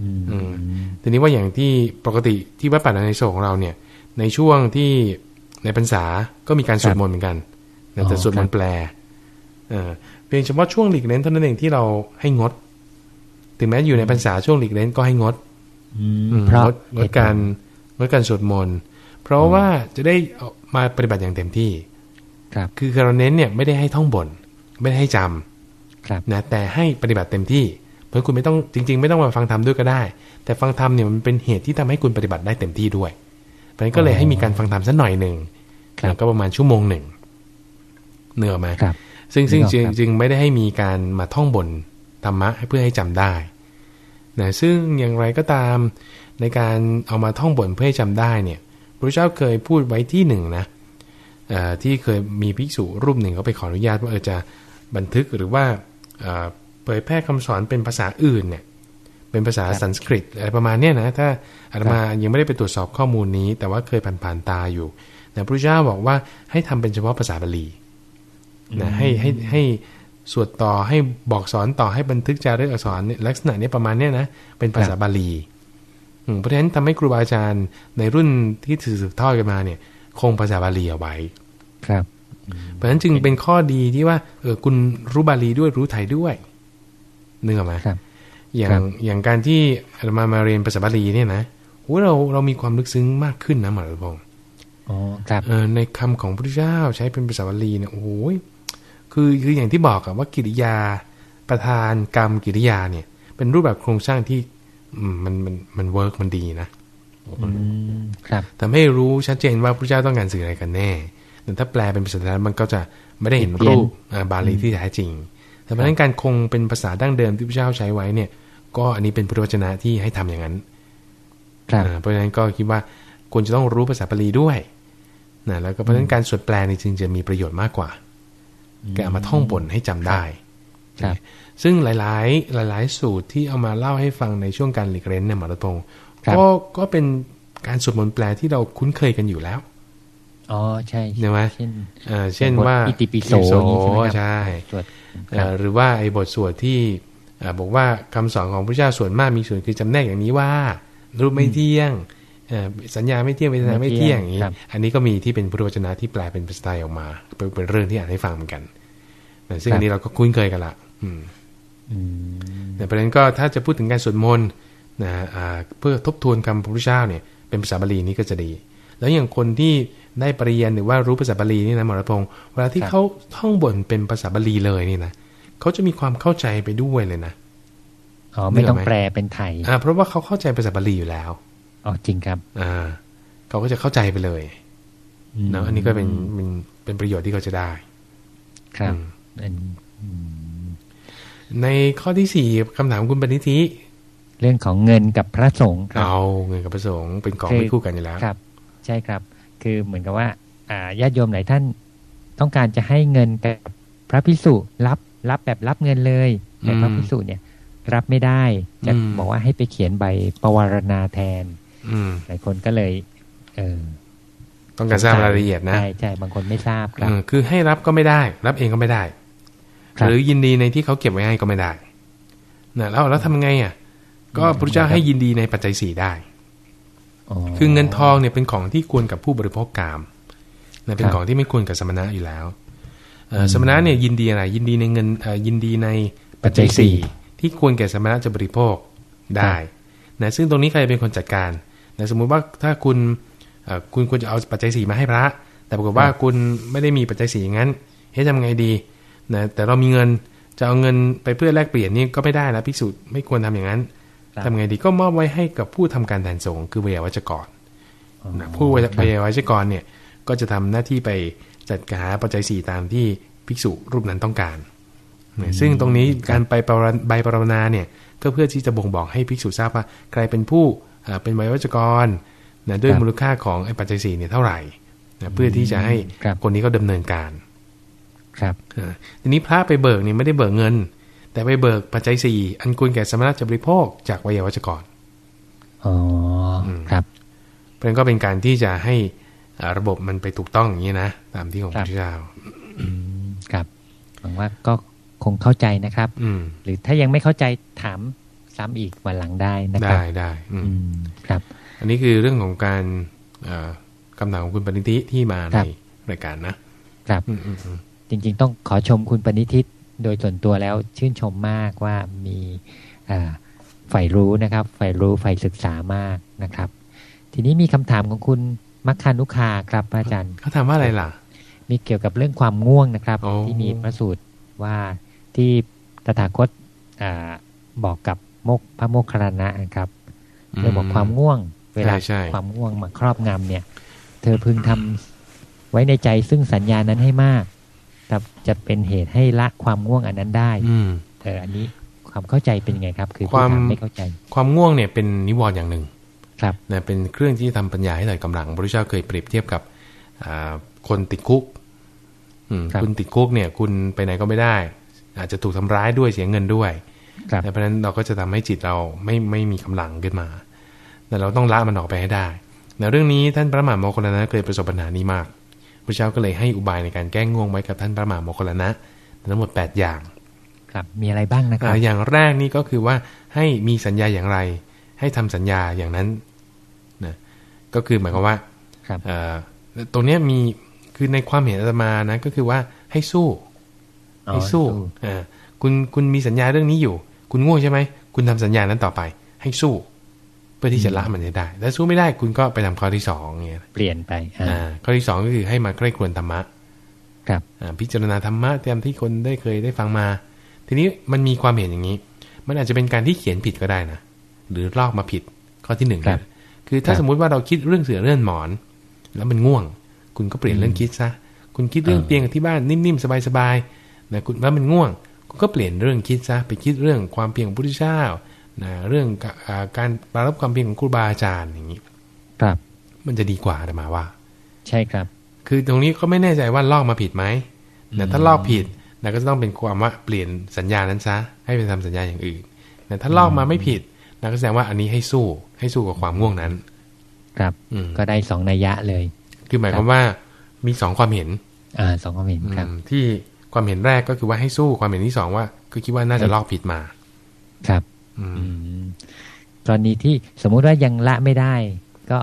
Speaker 1: อืมทีนี้ว่าอย่างที่ปกติที่วัดป่าในโศของเราเนี่ย ในช่วงที่ในพรรษาก็มีการสวดมนต์เหมือนกันแต่สวดมนต์แปลเออเพียงเฉพาะช่วงหลีกเล่นเท่านั้นเองที่เราให้งด ถึงแม้อยู่ในพรรษาช่วงหลีกเล่นก็ให้งดงดงดการงดการสวดมนต์เพราะว่าจะได้มาปฏิบัติอย่างเต็มที่
Speaker 2: ครับ
Speaker 1: คือเราเน้นเนี่ยไม่ได้ให้ท่องบน ไม่ได้ให้จำ
Speaker 2: ครับ
Speaker 1: นะแต่ให้ปฏิบัติเต็มที่ เพราะคุณไม่ต้องจริง ๆ ไม่ต้องมาฟังธรรมด้วยก็ได้ แต่ฟังธรรมเนี่ยมันเป็นเหตุที่ทำให้คุณปฏิบัติได้เต็มที่ด้วยเพราะฉะนั้นก็เลยให้มีการฟังธรรมสักหน่อยหนึ่งก็ประมาณชั่วโมงหนึ่งเนื้อมาซึ่งซึ่งจึงจึงไม่ได้ให้มีการมาท่องบนธรรมะเพื่อให้จำได้นะซึ่งอย่างไรก็ตามในการเอามาท่องบนเพื่อให้จำได้เนี่ยพระเจ้าเคยพูดไว้ที่หนึ่งนะที่เคยมีภิกษุรูปหนึ่งเขาไปขออนุญาตว่าเออจะบันทึกหรือว่า เผยแพร่คำสอนเป็นภาษาอื่นเนี่ย เป็นภาษาสันสกฤตอะไรประมาณเนี้ยนะ ถ้าอาตมายังไม่ได้ไปตรวจสอบข้อมูลนี้ แต่ว่าเคยผ่านๆตาอยู่แต่พระเจ้าบอกว่าให้ทำเป็นเฉพาะภาษาบาลีนะให้ให้ให้สวดต่อให้บอกสอนต่อให้บันทึกจารึกอักษรลักษณะนี้ประมาณเนี้ยนะเป็นภาษาบาลีเพราะฉะนั้นทำให้ครูบาอาจารย์ในรุ่นที่สืบทอดกันมาเนี่ยคงภาษาบาลีเอาไว้
Speaker 2: ครับ
Speaker 1: เพราะฉะนั้นจึงเป็นข้อดีที่ว่าเออคุณรู้บาลีด้วยรู้ไทยด้วย เนื้อไหม
Speaker 2: ครับ
Speaker 1: อย่างอย่างการที่เรามามาเรียนภาษาบาลีเนี่ยนะโอ้เราเรามีความลึกซึ้งมากขึ้นนะหมอรพงศ์
Speaker 2: อ๋อครับ
Speaker 1: เออในคำของพระพุทธเจ้าใช้เป็นภาษาบาลีเนี่ยโอ้ยคือคืออย่างที่บอกอะว่ากิริยาประธานกรรมกิริยาเนี่ย เป็นรูปแบบโครงสร้างที่มันมันมัน work มันดีนะ
Speaker 2: ครับ
Speaker 1: ทำให้รู้ชัดเจนว่าพระเจ้าต้องการสื่ออะไรกันแน่แต่ถ้าแปลเป็นภาษาไทยมันก็จะไม่ได้เห็นรูปบาลีที่แท้จริง แต่เพราะนั้นการคงเป็นภาษาดั้งเดิมที่พระเจ้าใช้ไว้เนี่ย ก็อันนี้เป็นพุทธวจนะที่ให้ทำอย่างนั้นเพราะฉะนั้นก็คิดว่าควรจะต้องรู้ภาษาบาลีด้วยนะแล้วก็เพราะฉะนั้นการสวดแปลนี่จึงจะมีประโยชน์มากกว่าแกเอามาท่องบนให้จำได้ซึ่งหลาย ๆ หลาย ๆ สูตรที่เอามาเล่าให้ฟังในช่วงการหลีกเล่นเนี่ยหมอรัตพงศ์ก็ก็เป็นการสวดมนต์แปลที่เราคุ้นเคยกันอยู่แล้ว
Speaker 2: อ๋อใช่
Speaker 1: ใช่ไหมเช่นเช่นว่า
Speaker 2: อิติปิโส
Speaker 1: ใช่หรือว่าไอ้บทสวดที่บอกว่าคำสอนของพระเจ้าส่วนมากมีส่วนคือจำแนกอย่างนี้ว่า รูปไม่เที่ยงสัญญาไม่เที่ยงเวทนาไม่เที่ยงอย่างนี้อันนี้ก็มีที่เป็นพุทธวจนะที่แปลเป็นภาษาไทยออกมาเป็นเรื่องที่อ่านให้ฟังเหมือนกันซึ่งอันนี้เราก็คุ้นเคยกันละอืมแต่ประเด็นก็ถ้าจะพูดถึงการสวดมนต์นะเพื่อทบทวนคำพระพุทธเจ้าเนี่ยเป็นภาษาบาลีนี่ก็จะดี แล้วอย่างคนที่ได้ปริญญาหรือว่ารู้ภาษาบาลีนี่นะหมอรพงศ์เวลาที่เขาท่องบนเป็นภาษาบาลีเลยนี่นะเขาจะมีความเข้าใจไปด้วยเลยนะ
Speaker 2: อ๋อไม่ต้องแปลเป็นไทย
Speaker 1: อ่าเพราะว่าเขาเข้าใจภาษาบาลีอยู่แล้ว
Speaker 2: อ๋อจริงครับ
Speaker 1: อ่าเขาก็จะเข้าใจไปเลยเนาะอันนี้ก็เป็นเป็นเป็นประโยชน์ที่เขาจะได้
Speaker 2: ครับ
Speaker 1: ในข้อที่สี่คำถามคุณปณิธิ
Speaker 2: เรื่องของเงินกับพระสงฆ์
Speaker 1: เอาเงินกับพระสงฆ์เป็นของไม่คู่กันอยู่แล้ว
Speaker 2: ครับ ใช่ครับ คือเหมือนกับว่าอ่าญาติโยมหลายท่านต้องการจะให้เงินกับพระพิสุรับรับแบบรับเงินเลยแต่พระพิสุเนี่ย รับไม่ได้จะบอกว่าให้ไปเขียนใบประวารณาแทนหลายคนก็เลย เออ
Speaker 1: ต้องการทราบรายละเอียดนะ
Speaker 2: ใช่ใช่บางคนไม่ทราบ
Speaker 1: ครับคือให้รับก็ไม่ได้ รับเองก็ไม่ได้ หรือยินดีในที่เขาเก็บไว้ให้ก็ไม่ได้นะแล้วแล้วทำไงอะ ก็พระเจ้าให้ยินดีในปัจจัยสี่ได้ คือเงินทองเนี่ยเป็นของที่ควรกับผู้บริโภคกามนะเป็นของที่ไม่ควรกับสมณะอยู่แล้วสมณะเนี่ยยินดีอะไรยินดีในเงินยินดีในปัจจัยสี่ที่ควรแก่สมณะจะบริโภคได้นะซึ่งตรงนี้ใครเป็นคนจัดการนะสมมุติว่าถ้าคุณคุณควรจะเอาปัจจัยสี่มาให้พระ แต่ปรากฏว่าคุณไม่ได้มีปัจจัยสี่อย่างนั้นเฮ้ยทำไงดีนะแต่เรามีเงินจะเอาเงินไปเพื่อแลกเปลี่ยนนี่ก็ไม่ได้นะพิสูจน์ไม่ควรทำอย่างนั้น ทำไงดีก็มอบไว้ให้กับผู้ทำการแทนสงฆ์คือเวยาวัจกรนะผู้เวยาวัจกรเนี่ยก็จะทำหน้าที่ไปจัดการปัจจัยสี่ตามที่ภิกษุรูปนั้นต้องการ ซึ่งตรงนี้การไปใบปรณาเนี่ยก็เพื่อที่จะบ่งบอกให้ภิกษุทราบว่าใครเป็นผู้เป็นไวยวัจกรนะด้วยมูลค่าของไอ้ปัจจัยสี่เนี่ยเท่าไหร่นะเพื่อที่จะให้คนนี้เขาดาเนินการ
Speaker 2: ครับ
Speaker 1: ทีนี้พระไปเบิกเนี่ยไม่ได้เบิกเงิน แต่ไปเบิกปัจจัยสี่อันควรแก่สมณะจะบริโภคจากวัยวัจกร
Speaker 2: อ๋อครับ
Speaker 1: เพราะนั้นก็เป็นการที่จะให้ระบบมันไปถูกต้องอย่างนี้นะตามที่ของพระเจ้า
Speaker 2: ครับหวังว่าก็คงเข้าใจนะครับ
Speaker 1: อื
Speaker 2: หรือถ้ายังไม่เข้าใจถามซ้ำอีกวันหลังได้นะครับ
Speaker 1: ได้ได้
Speaker 2: อืครับ
Speaker 1: อันนี้คือเรื่องของการคำถามของคุณปณิธิที่มาในรายการนะ
Speaker 2: ครับจริง ๆ ต้องขอชมคุณปณิธิ โดยส่วนตัวแล้วชื่นชมมากว่ามีฝ่ายรู้นะครับฝ่ายรู้ฝ่ายศึกษามากนะครับ ทีนี้มีคำถามของคุณมัคคานุคาครับอาจารย์
Speaker 1: เขาถามว่าอะไรล่ะ
Speaker 2: มีเกี่ยวกับเรื่องความง่วงนะครับ ที่มีพระสูตรว่าที่ตถาคตอบอกกับโมกพระโมคคัลลานะนะครับเรื่องบอกความง่วง เวลาความง่วงมาครอบงำเนี่ย เธอพึงทำไว้ในใจซึ่งสัญญานั้นให้มากแต่ จะเป็นเหตุให้ละความง่วงอันนั้นได้เอออันนี้ความเข้าใจเป็นยังไงครับ คือความไม่เข้าใจ
Speaker 1: ความง่วงเนี่ยเป็นนิวรณ์อย่างหนึ่ง
Speaker 2: ครับ
Speaker 1: นะเป็นเครื่องที่ทำปัญญาให้เกิดกำลังพระพุทธเจ้าเคยเปรียบเทียบกับคนติดคุกคุณติดคุกเนี่ย คุณไปไหนก็ไม่ได้ อาจจะถูกทำร้ายด้วยเสียเงินด้วยเพราะฉะนั้นเราก็จะทำให้จิตเราไม่ไม่มีกำลังขึ้นมา แต่เราต้องละมันออกไปให้ได้ในเรื่องนี้ท่านพระมหาโมคคลนะเคยประสบปัญหานี้มาก พระเจ้าก็เลยให้อุบายในการแก้ง่วงไว้กับท่านพระมหาโมคคลนะทั้งหมด 8 อย่าง
Speaker 2: ครับ มีอะไรบ้างนะครับ
Speaker 1: อย่างแรกนี่ก็คือว่าให้มีสัญญาอย่างไร ให้ทำสัญญาอย่างนั้นนะก็คือหมายความว่าตรงนี้มีคือในความเห็นอาตมานะก็คือว่าให้สู้ให้สู้อ่าคุณคุณมีสัญญาเรื่องนี้อยู่ คุณง่วงใช่ไหมคุณทำสัญญานั้นต่อไป ให้สู้ เพื่อที่จะละมันจะได้ถ้าสู้ไม่ได้คุณก็ไปทำข้อที่สองเงี้ย
Speaker 2: เปลี่ยนไป
Speaker 1: อ่าข้อที่สองก็คือให้มาใกล้ควรธรรมะ
Speaker 2: ครับ
Speaker 1: อ่าพิจารณาธรรมะตามที่คนได้เคยได้ฟังมา ทีนี้มันมีความเห็นอย่างนี้ มันอาจจะเป็นการที่เขียนผิดก็ได้นะ หรือลอกมาผิด ข้อที่หนึ่งนะคือถ้าสมมุติว่าเราคิดเรื่องเสือเรื่องหมอน แล้วมันง่วง คุณก็เปลี่ยนเรื่องคิดซะ คุณคิดเรื่องเตียงที่บ้านนิ่มๆสบายๆนะคุณแล้วมันง่วงก็เปลี่ยนเรื่องคิดซะไปคิดเรื่องความเพียรของพุทธเจ้า นะเรื่องการปรารับความเพียรของครูบาอาจารย์อย่างนี้
Speaker 2: ครับ
Speaker 1: มันจะดีกว่าแต่มาว่า
Speaker 2: ใช่ครับ
Speaker 1: คือตรงนี้ก็ไม่แน่ใจว่าลอกมาผิดไหมแต่ถ้าลอกผิดนะก็จะต้องเป็นความว่าเปลี่ยนสัญญานั้นซะให้ไปทำสัญญาอย่างอื่นแต่ถ้าลอกมาไม่ผิดนะก็แสดงว่าอันนี้ให้สู้ให้สู้กับความง่วงนั้น
Speaker 2: ครับก็ได้สองนัยยะเลย
Speaker 1: คือหมายความว่ามีสองความเห็น
Speaker 2: อ่าสองความเห็นครับ
Speaker 1: ที่ความเห็นแรกก็คือว่าให้สู้ความเห็นที่สองว่า คือคิดว่าน่าจะลอกผิดมา
Speaker 2: ครับ อืมตอนนี้ที่สมมุติว่ายังละไม่ได้ ก็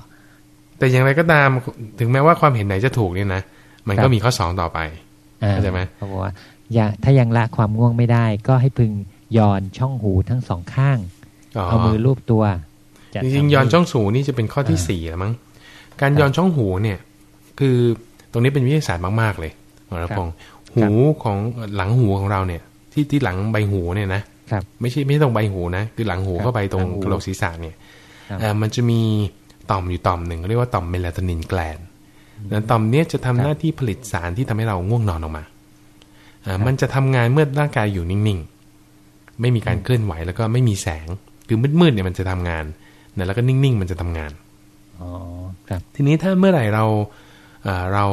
Speaker 1: แต่อย่างไรก็ตามถึงแม้ว่าความเห็นไหนจะถูกเนี่ยนะมันก็มีข้อสองต่อไปเข้าใจไหม
Speaker 2: เขาบอกว่าอย่าถ้ายังละความง่วงไม่ได้ ก็ให้พึงย่อนช่องหูทั้งสองข้างเอามือลูบตัว
Speaker 1: จริงๆย่อนช่องหูนี่จะเป็นข้อที่สี่แล้วมั้งการย่อนช่องหูเนี่ย คือตรงนี้เป็นวิทยาศาสตร์มากๆเลยหมอรัพงศ์หูของหลังหูของเราเนี่ย ที่ที่หลังใบหูเนี่ยนะ ไม่ใช่ไม่ใช่ตรงใบหูนะ คือหลังหูเข้าไปตรงกระโหลกศีรษะเนี่ยมันจะมีต่อมอยู่ต่อมหนึ่งเรียกว่าต่อมเมลาโทนินแกลนแล้วต่อมนี้จะทำหน้าที่ผลิตสารที่ทำให้เราง่วงนอนออกมามันจะทำงานเมื่อร่างกายอยู่นิ่งๆ ไม่มีการเคลื่อนไหวแล้วก็ไม่มีแสง คือมืดๆเนี่ยมันจะทำงานแล้วก็นิ่งๆ มันจะทำงาน
Speaker 2: อ๋อครับ
Speaker 1: ทีนี้ถ้าเมื่อไหร่เราเรา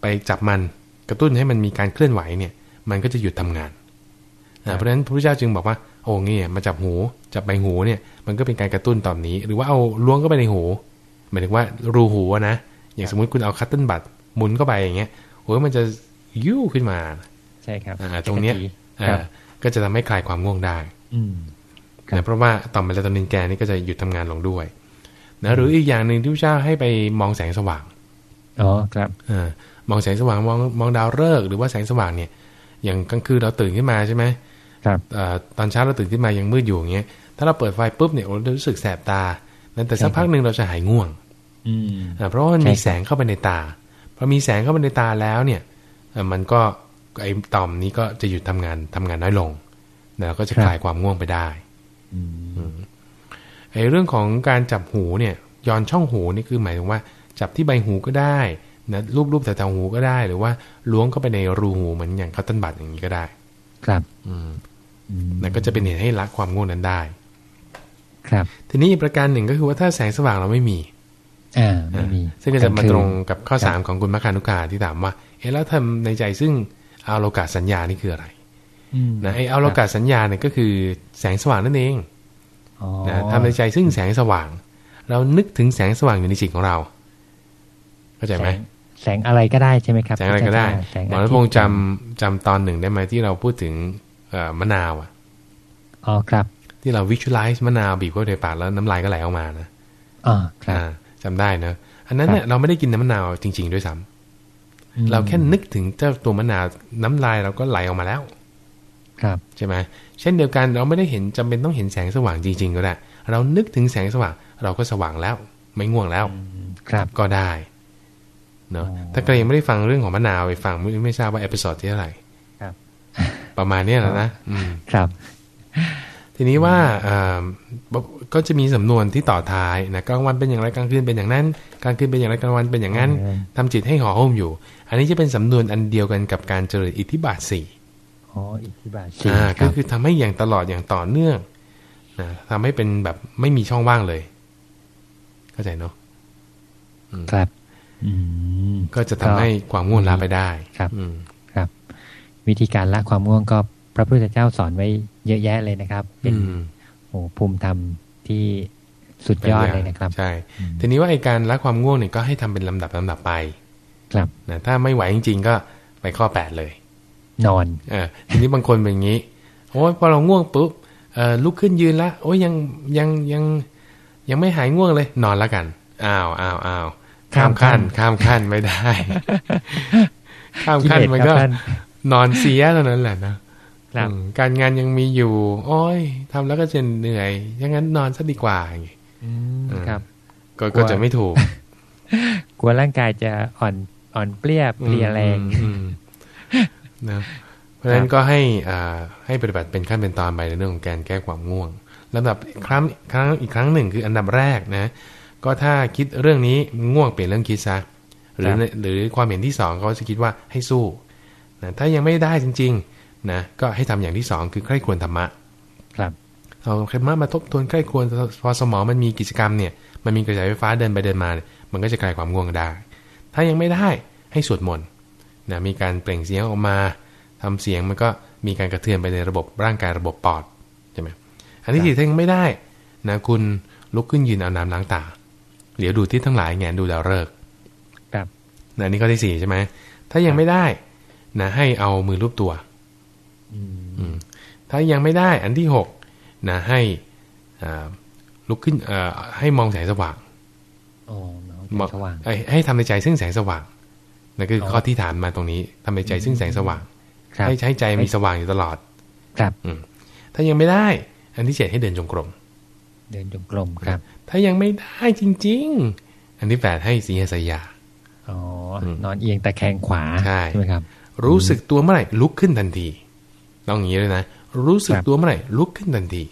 Speaker 1: ไปจับมันกระตุ้นให้มันมีการเคลื่อนไหวเนี่ย มันก็จะหยุดทำงาน เพราะฉะนั้นพระพุทธเจ้าจึงบอกว่าโอ้งี้มาจับหูจับใบหูเนี่ยมันก็เป็นการกระตุ้นตอนนี้ หรือว่าเอาล้วงเข้าไปในหูหมายถึงว่ารูหูนะอย่างสมมุติคุณเอาคัตเติ้ลบัตหมุนเข้าไปอย่างเงี้ยโอ้ยมันจะยู่ขึ้นมา
Speaker 2: ใช่ครับ
Speaker 1: ตรงเนี้ยก็จะทำให้คลายความง่วงได้นะเพราะว่าต่อมเมลาโทนินแกนี่ก็จะหยุดทำงานลงด้วยนะหรืออีกอย่างหนึ่งที่พระเจ้าให้ไปมองแสงสว่าง
Speaker 2: อ๋อครับ
Speaker 1: อ่ามองแสงสว่างมองมองดาวฤกษ์หรือว่าแสงสว่างเนี่ย อย่างกลางคืนเราตื่นขึ้นมาใช่ไหม
Speaker 2: ครับ
Speaker 1: ตอนเช้าเราตื่นขึ้นมายังมืดอยู่อย่างเงี้ยถ้าเราเปิดไฟปุ๊บเนี่ยเรารู้สึกแสบตาแต่สักพักหนึ่งเราจะหายง่วง
Speaker 2: อื
Speaker 1: เพราะว่ามันมีแสงเข้าไปในตาพอมีแสงเข้าไปในตาแล้วเนี่ยมันก็ไอ้ต่อมนี้ก็จะหยุดทำงานทำงานน้อยลงแล้วก็จะคลายความง่วงไปได้ไอ้เรื่องของการจับหูเนี่ยย้อนช่องหูนี่คือหมายถึงว่า จับที่ใบหูก็ได้นะรูปรูปแต่แถวหูก็ได้ หรือว่าล้วงเข้าไปในรูหูเหมือนอย่างคัตเติ้ลบัตอย่างนี้ก็ได้
Speaker 2: ครับ
Speaker 1: อืม นั่นก็จะเป็นเหตุให้ละความง่วงนั้นได้
Speaker 2: ครับ
Speaker 1: ทีนี้ประการหนึ่งก็คือว่าถ้าแสงสว่างเราไม่มี
Speaker 2: อ่าไม่มี
Speaker 1: ซึ่งก็จะมาตรงกับข้อสามของคุณมัคคานุกาที่ถามว่า เอ๊ะแล้วทำในใจซึ่งอาโลกาสัญญานี่คืออะไรนะไออาโลกาสัญญาเนี่ยก็คือแสงสว่างนั่นเองนะทำในใจซึ่งแสงสว่าง เรานึกถึงแสงสว่างอยู่ในจิตของเราเข้าใจไหม
Speaker 2: แสงอะไรก็ได้ใช่ไหมครับ
Speaker 1: แสงอะไรก็ได้หมอรัตพงศ์จำจำตอนหนึ่งได้ไหมที่เราพูดถึง มะนาวอะ
Speaker 2: อ๋อครับ
Speaker 1: ที่เราวิชวลไลซ์มะนาวบีบเข้าในปากแล้วน้ำลายก็ไหลออกมานะ
Speaker 2: อ๋อครับ
Speaker 1: จำได้นะอันนั้นเนี่ยเราไม่ได้กินน้ำมะนาวจริง ๆ ด้วยซ้ำเราแค่นึกถึงเจ้าตัวมะนาวน้ำลายเราก็ไหลออกมาแล้ว
Speaker 2: ครับ
Speaker 1: ใช่ไหมเช่นเดียวกันเราไม่ได้เห็นจำเป็นต้องเห็นแสงสว่างจริง ๆ ก็ได้ เรานึกถึงแสงสว่าง เราก็สว่างแล้ว ไม่ง่วงแล้ว
Speaker 2: ครับ
Speaker 1: ก็ได้เนาะถ้าใครยังไม่ได้ฟังเรื่องของมะนาวไปฟังไม่ไม่ทราบว่า episode ที่เท่าไหร่
Speaker 2: ครับ
Speaker 1: ประมาณนี้แหละนะอืม
Speaker 2: ครับ
Speaker 1: ทีนี้ว่าก็จะมีสำนวนที่ต่อท้ายนะกลางวันเป็นอย่างไรกลางคืนเป็นอย่างนั้นกลางคืนเป็นอย่างไรกลางวันเป็นอย่างนั้นทำจิตให้ห่อหุ้มอยู่ อันนี้จะเป็นสำนวนอันเดียวกันกับการเจริญอิทธิบาทสี่
Speaker 2: อ๋ออิทธิบาทสี่
Speaker 1: ก็คือทำให้อย่างตลอดอย่างต่อเนื่องนะทำให้เป็นแบบไม่มีช่องว่างเลย เข้าใจเนาะ
Speaker 2: ครับ
Speaker 1: ก็จะทำให้ความง่วงลาไปได้
Speaker 2: ครับครับ วิธีการละความง่วงก็พระพุทธเจ้าสอนไว้เยอะแยะเลยนะครับ เป็นโอ้ภูมิธรรมที่สุดยอดเลยนะครับ
Speaker 1: ใช่ ทีนี้ว่าไอการละความง่วงเนี่ยก็ให้ทำเป็นลำดับลำดับไป
Speaker 2: ครับ
Speaker 1: นะถ้าไม่ไหวจริง ๆ ก็ไปข้อแปดเลย
Speaker 2: นอน
Speaker 1: เออทีนี้บางคนเป็นอย่างนี้โอ้ยพอเราง่วงปุ๊บเออลุกขึ้นยืนละโอ้ยยังยังยังยังไม่หายง่วงเลย นอนแล้วกันอ้าวอ้าวอ้าวข้ามขั้น ข้ามขั้นไม่ได้ ข้ามขั้นมันก็ นอนเสียเท่านั้นแหละนะการงานยังมีอยู่ โอ้ยทำแล้วก็จะเหนื่อยยังงั้นนอนซะดีกว่าอย่างงี้
Speaker 2: ครับ
Speaker 1: ก็จะไม่ถูก
Speaker 2: กลัวร่างกายจะอ่อนอ่อนเปรี้ยเพลียแรง
Speaker 1: นะเพราะฉะนั้นก็ให้อ่าให้ปฏิบัติเป็นขั้นเป็นตอนไปในเรื่องของการแก้ความง่วงลำดับครั้งครั้งอีกครั้งหนึ่งคืออันดับแรกนะ ก็ถ้าคิดเรื่องนี้ง่วงเปลี่ยนเรื่องคิดซะหรือหรือความเห็นที่สองเขาจะคิดว่าให้สู้ นะถ้ายังไม่ได้จริงๆนะก็ให้ทำอย่างที่สองคือใคร่ควรธรรมะ
Speaker 2: ครับ
Speaker 1: เอาธรรมะมาทบทวนใกล้ควรพอสมองมันมีกิจกรรมเนี่ยมันมีกระแสไฟฟ้าเดินไปเดินมา มันก็จะคลายความง่วงได้ ถ้ายังไม่ได้ให้สวดมนต์นะมีการเปล่งเสียงออกมาทำเสียงมันก็มีการกระเทือนไปในระบบร่างกายระบบปอดใช่ไหมอันที่สี่ถ้ายังไม่ได้นะคุณลุกขึ้นยืนเอาน้ำล้างตา เหลียวดูที่ทั้งหลายแงนดูดาวฤกษ์
Speaker 2: ครับ
Speaker 1: นะนี่ข้อที่สี่ใช่ไหมถ้ายังไม่ได้ นะให้เอามือรูปตัว
Speaker 2: อืม
Speaker 1: ถ้ายังไม่ได้อันที่หกนะให้ลุกขึ้นให้มองแสงสว่าง
Speaker 2: มองสว่าง
Speaker 1: ให้ทำในใจซึ่งแสงสว่างนั่นคือข้อที่ถามมาตรงนี้ทำในใจซึ่งแสงสว่างให้ใช้ใจมีสว่างอยู่ตลอด
Speaker 2: ครับ
Speaker 1: อืถ้ายังไม่ได้ อันที่เจ็ดให้เดินจงกรม
Speaker 2: เดินจงกรมครับ
Speaker 1: ถ้ายังไม่ได้จริง ๆ อันที่แปดให้สีหสยา
Speaker 2: อ๋อนอนเอียงแต่แคงขวา
Speaker 1: ใช่
Speaker 2: ไหมครับ
Speaker 1: รู้สึกตัวเมื่อไหร่ลุกขึ้นทันทีต้องอย่างนี้เลยนะรู้สึกตัวเมื่อไหร่ลุกขึ้นทันที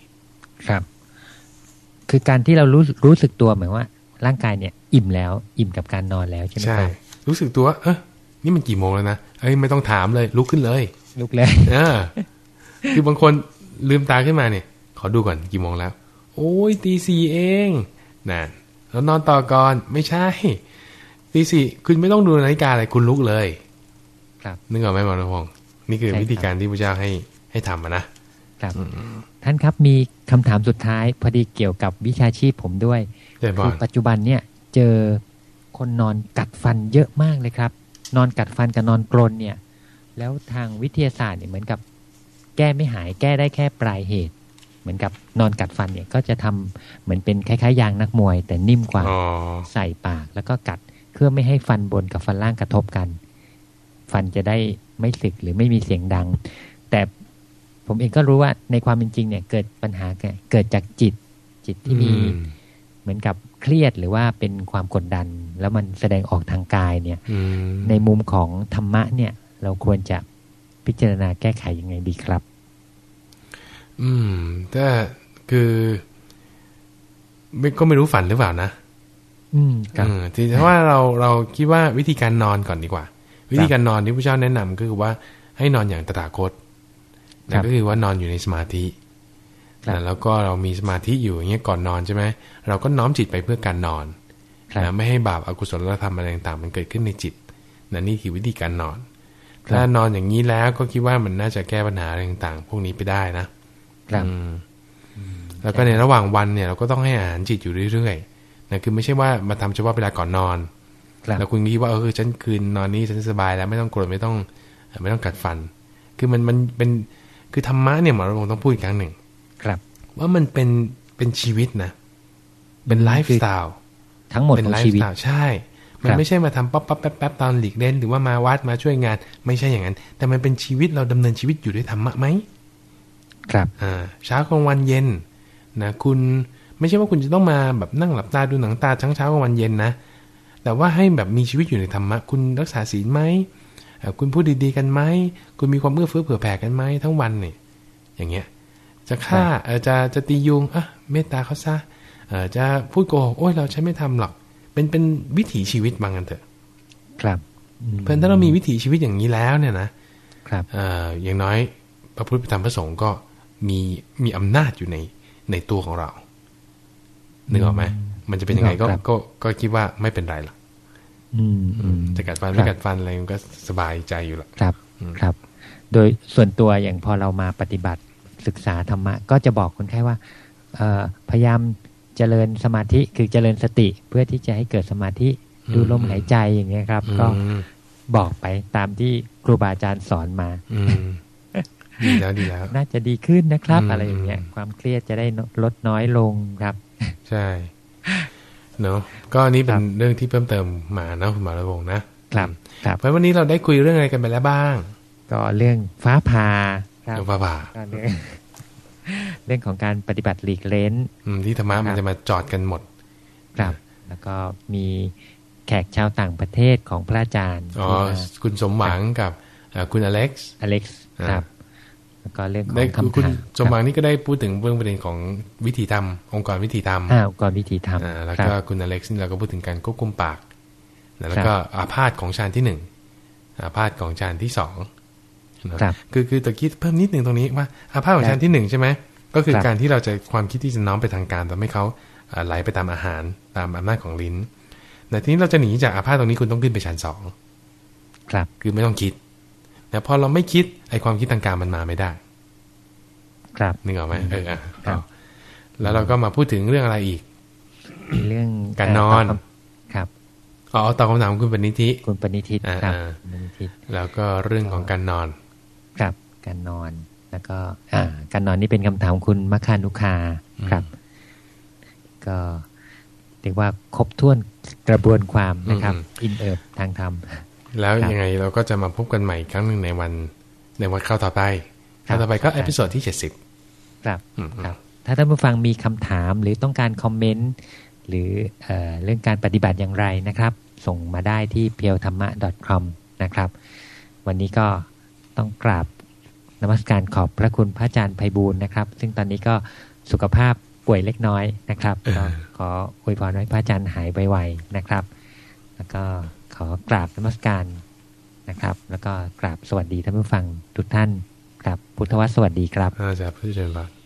Speaker 2: ครับ คือการที่เรารู้รู้สึกตัวหมายว่า ร่างกายเนี่ย อิ่มแล้วอิ่มกับการนอนแล้วใช่ไหมครับใช่
Speaker 1: รู้สึกตัวเออนี่มันกี่โมงแล้วนะเอ้ยไม่ต้องถามเลย ลุกขึ้นเลย
Speaker 2: ลุกเลย
Speaker 1: เออคือบางคนลืมตาขึ้นมาเนี่ย ขอดูก่อนกี่โมงแล้ว โอ้ยตีสี่เองนั่นแล้วนอนต่อก่อนไม่ใช่ตีสี่คุณไม่ต้องดูนาฬิกาอะไรคุณลุกเลย
Speaker 2: ครับ
Speaker 1: นึกออกไหมหมอรพงศ์นี่คือวิธีการที่พระเจ้าให้ให้ทำนะ
Speaker 2: ครับท่านครับมีคำถามสุดท้าย พอดีเกี่ยวกับวิชาชีพผมด้วย
Speaker 1: คือ
Speaker 2: ปัจจุบันเนี่ยเจอคนนอนกัดฟันเยอะมากเลยครับ นอนกัดฟันกับนอนกรนเนี่ย แล้วทางวิทยาศาสตร์เนี่ยเหมือนกับแก้ไม่หายแก้ได้แค่ปลายเหตุมือนกับนอนกัดฟันเนี่ยก็จะทำเหมือนเป็นคล้ายๆยางนักมวย แต่นิ่มกว่าใส่ปากแล้วก็กัดเพื่อไม่ให้ฟันบนกับฟันล่างกระทบกัน ฟันจะได้ไม่สึกหรือไม่มีเสียงดัง แต่ผมเองก็รู้ว่าในความเป็นจริงเนี่ย เกิดปัญหาเกิดจากจิตจิตที่มีเหมือนกับเครียดหรือว่าเป็นความกดดัน แล้วมันแสดงออกทางกายเนี่ยในมุมของธรรมะเนี่ย เราควรจะพิจารณาแก้ไขยังไงดีครับ
Speaker 1: อืมถ้าคือไม่ก็ไม่รู้ฝันหรือเปล่านะ
Speaker 2: อืมครับ
Speaker 1: ทีแต่ว่าเราเราคิดว่าวิธีการนอนก่อนดีกว่า วิธีการนอนที่พระเจ้าแนะนำก็คือว่าให้นอนอย่างตถาคตนั่นก็คือว่านอนอยู่ในสมาธิแล้วก็เรามีสมาธิอยู่อย่างเงี้ยก่อนนอนใช่ไหมเราก็น้อมจิตไปเพื่อการนอนนะไม่ให้บาปอกุศลธรรมอะไรต่างๆมันเกิดขึ้นในจิตนั่นนี่คือวิธีการนอน ถ้านอนอย่างนี้แล้วก็คิดว่ามันน่าจะแก้ปัญหาอะไรต่างๆพวกนี้ไปได้นะครับแล้วก็ในระหว่างวันเนี่ยเราก็ต้องให้อาหารจิตอยู่เรื่อยๆนะคือไม่ใช่ว่ามาทำเฉพาะเวลาก่อนนอน แล้วคุณคิดว่าเออฉันคืนนอนนี้ฉันสบายแล้วไม่ต้องโกรธไม่ต้องไม่ต้องกัดฟัน คือมันมันเป็นคือธรรมะเนี่ยหมอระวงต้องพูดอีกครั้งหนึ่ง
Speaker 2: ครับ
Speaker 1: ว่ามันเป็นเป็นชีวิตนะ เป็นไลฟ์สไตล์
Speaker 2: ทั้งหมดของชีวิต
Speaker 1: ใช่ มันไม่ใช่มาทำป๊อปป๊อปแป๊บแป๊บตอนหลีกเร้นหรือว่ามาวัดมาช่วยงาน ไม่ใช่อย่างนั้น แต่มันเป็นชีวิตเราดำเนินชีวิตอยู่ด้วยธรรมะไหม
Speaker 2: ครับ
Speaker 1: อ่าเช้ากลางวันเย็นนะคุณไม่ใช่ว่าคุณจะต้องมาแบบนั่งหลับตาดูหนังตาทั้งเช้ากลางวันเย็นนะ แต่ว่าให้แบบมีชีวิตอยู่ในธรรมะ คุณรักษาศีลไหมคุณพูดดีๆกันไหมคุณมีความเอื้อเฟื้อเผื่อแผ่กันไหมทั้งวันเนี่ยอย่างเงี้ย จะฆ่าเออจะจะตียุงอะเมตตาเขาซะเออจะพูดโกหกโอ้ยเราใช้ไม่ทำหรอก เป็นเป็นวิถีชีวิตบางกันเถอะ
Speaker 2: ครับ
Speaker 1: เพื่อนถ้าเรามีวิถีชีวิตอย่างนี้แล้วเนี่ยนะครับเอออย่างน้อยพระพุทธธรรมพระสงฆ์ก็มีมีอำนาจอยู่ในในตัวของเรานึกออกไหมมันจะเป็นยังไงก็ก็ก็คิดว่าไม่เป็นไรหรอก จะกัดฟันไม่กัดฟันอะไรมันก็สบายใจอยู่แล้ว
Speaker 2: ครับครับ โดยส่วนตัวอย่างพอเรามาปฏิบัติศึกษาธรรมะ ก็จะบอกคนไข้ว่าพยายามเจริญสมาธิคือเจริญสติเพื่อที่จะให้เกิดสมาธิดูลมหายใจอย่างเงี้ยครับ ก็บอกไปตามที่ครูบาอาจารย์สอนมา
Speaker 1: ดีแล้วดีแล้ว
Speaker 2: น่าจะดีขึ้นนะครับ อะไรอย่างเงี้ยความเครียดจะได้ลดน้อยลงครับ
Speaker 1: ใช่ เนาะก็นี้เป็นเรื่องที่เพิ่มเติมมาเนาะคุณหมอระวงนะครับครับเพราะวันนี้เราได้คุยเรื่องอะไรกันไปแล้วบ้าง
Speaker 2: ก็เรื่องฟ้าผ่า
Speaker 1: เรื่องฟ้าผ่า
Speaker 2: เรื่องของการปฏิบัติหลีกเล้น
Speaker 1: ที่ธรรมะมันจะมาจอดกันหมด
Speaker 2: ครับ แล้วก็มีแขกชาวต่างประเทศของพระอาจารย์
Speaker 1: อ๋อคุณสมหวังกับคุณอเล็กซ์
Speaker 2: อเล็กซ์ครับ แล้วก็เรื่องของ
Speaker 1: คำถามสมหวังนี่ก็ได้พูดถึงเรื่องประเด็นของวิธีทำองค์กรวิธีทำ
Speaker 2: อ่าองค์กรวิธีทำ
Speaker 1: แล้วก็คุณอเล็กซ์นี่เราก็พูดถึงการควบคุมปาก แล้วก็อาพาธของชานที่หนึ่งอาพาธของชานที่สองคือคือตะกี้เพิ่มนิดหนึ่งตรงนี้ว่าอาพาธของชานที่หนึ่งใช่ไหมก็คือการที่เราจะความคิดที่จะน้อมไปทางการทำให้เขาไหลไปตามอาหารตามอำนาจของลิ้นแต่ทีนี้เราจะหนีจากอาพาธตรงนี้คุณต้องขึ้นไปชั้นสอง
Speaker 2: ครับ
Speaker 1: คือไม่ต้องคิด แต่พอเราไม่คิดไอ้ความคิดทางการมันมาไม่ได้
Speaker 2: ครับ
Speaker 1: นึกออกไหมเออครับ แล้วเราก็มาพูดถึงเรื่องอะไรอีก
Speaker 2: เรื่อง
Speaker 1: การนอน
Speaker 2: ครับ
Speaker 1: อ๋อตอบคำถามคุณปณิธิ
Speaker 2: คุณปณิธิครับ
Speaker 1: แล้วก็เรื่องของการนอน
Speaker 2: ครับ การนอน แล้วก็อ่าการนอนนี่เป็นคำถามคุณมัคคานุคาครับ ก็เรียกว่าครบถ้วนกระบวนความนะครับอิ่มเอิบทางธรรม
Speaker 1: แล้วยังไงเราก็จะมาพบกันใหม่ครั้งหนึ่งในวัน ในคราวต่อไปคราวต่อไปก็ episode ที่เจ็ดสิบ
Speaker 2: ครับครับ ถ้าท่านผู้ฟังมีคำถามหรือต้องการคอมเมนต์หรือเอเรื่องการปฏิบัติอย่างไรนะครับ ส่งมาได้ที่ pure ธรรมะ .com นะครับ วันนี้ก็ต้องกราบนมัสการขอบพระคุณพระอาจารย์ไพบูลนะครับ ซึ่งตอนนี้ก็สุขภาพป่วยเล็กน้อยนะครับก็ขออวยพรให้พระอาจารย์หายไวๆนะครับ แล้วก็ ขอกราบนมัสการนะครับ แล้วก็กราบสวัสดีท่านผู้ฟังทุกท่านครับพุทธวัตรสวัสดีครับ
Speaker 1: อาจารย์พุทธเจริญ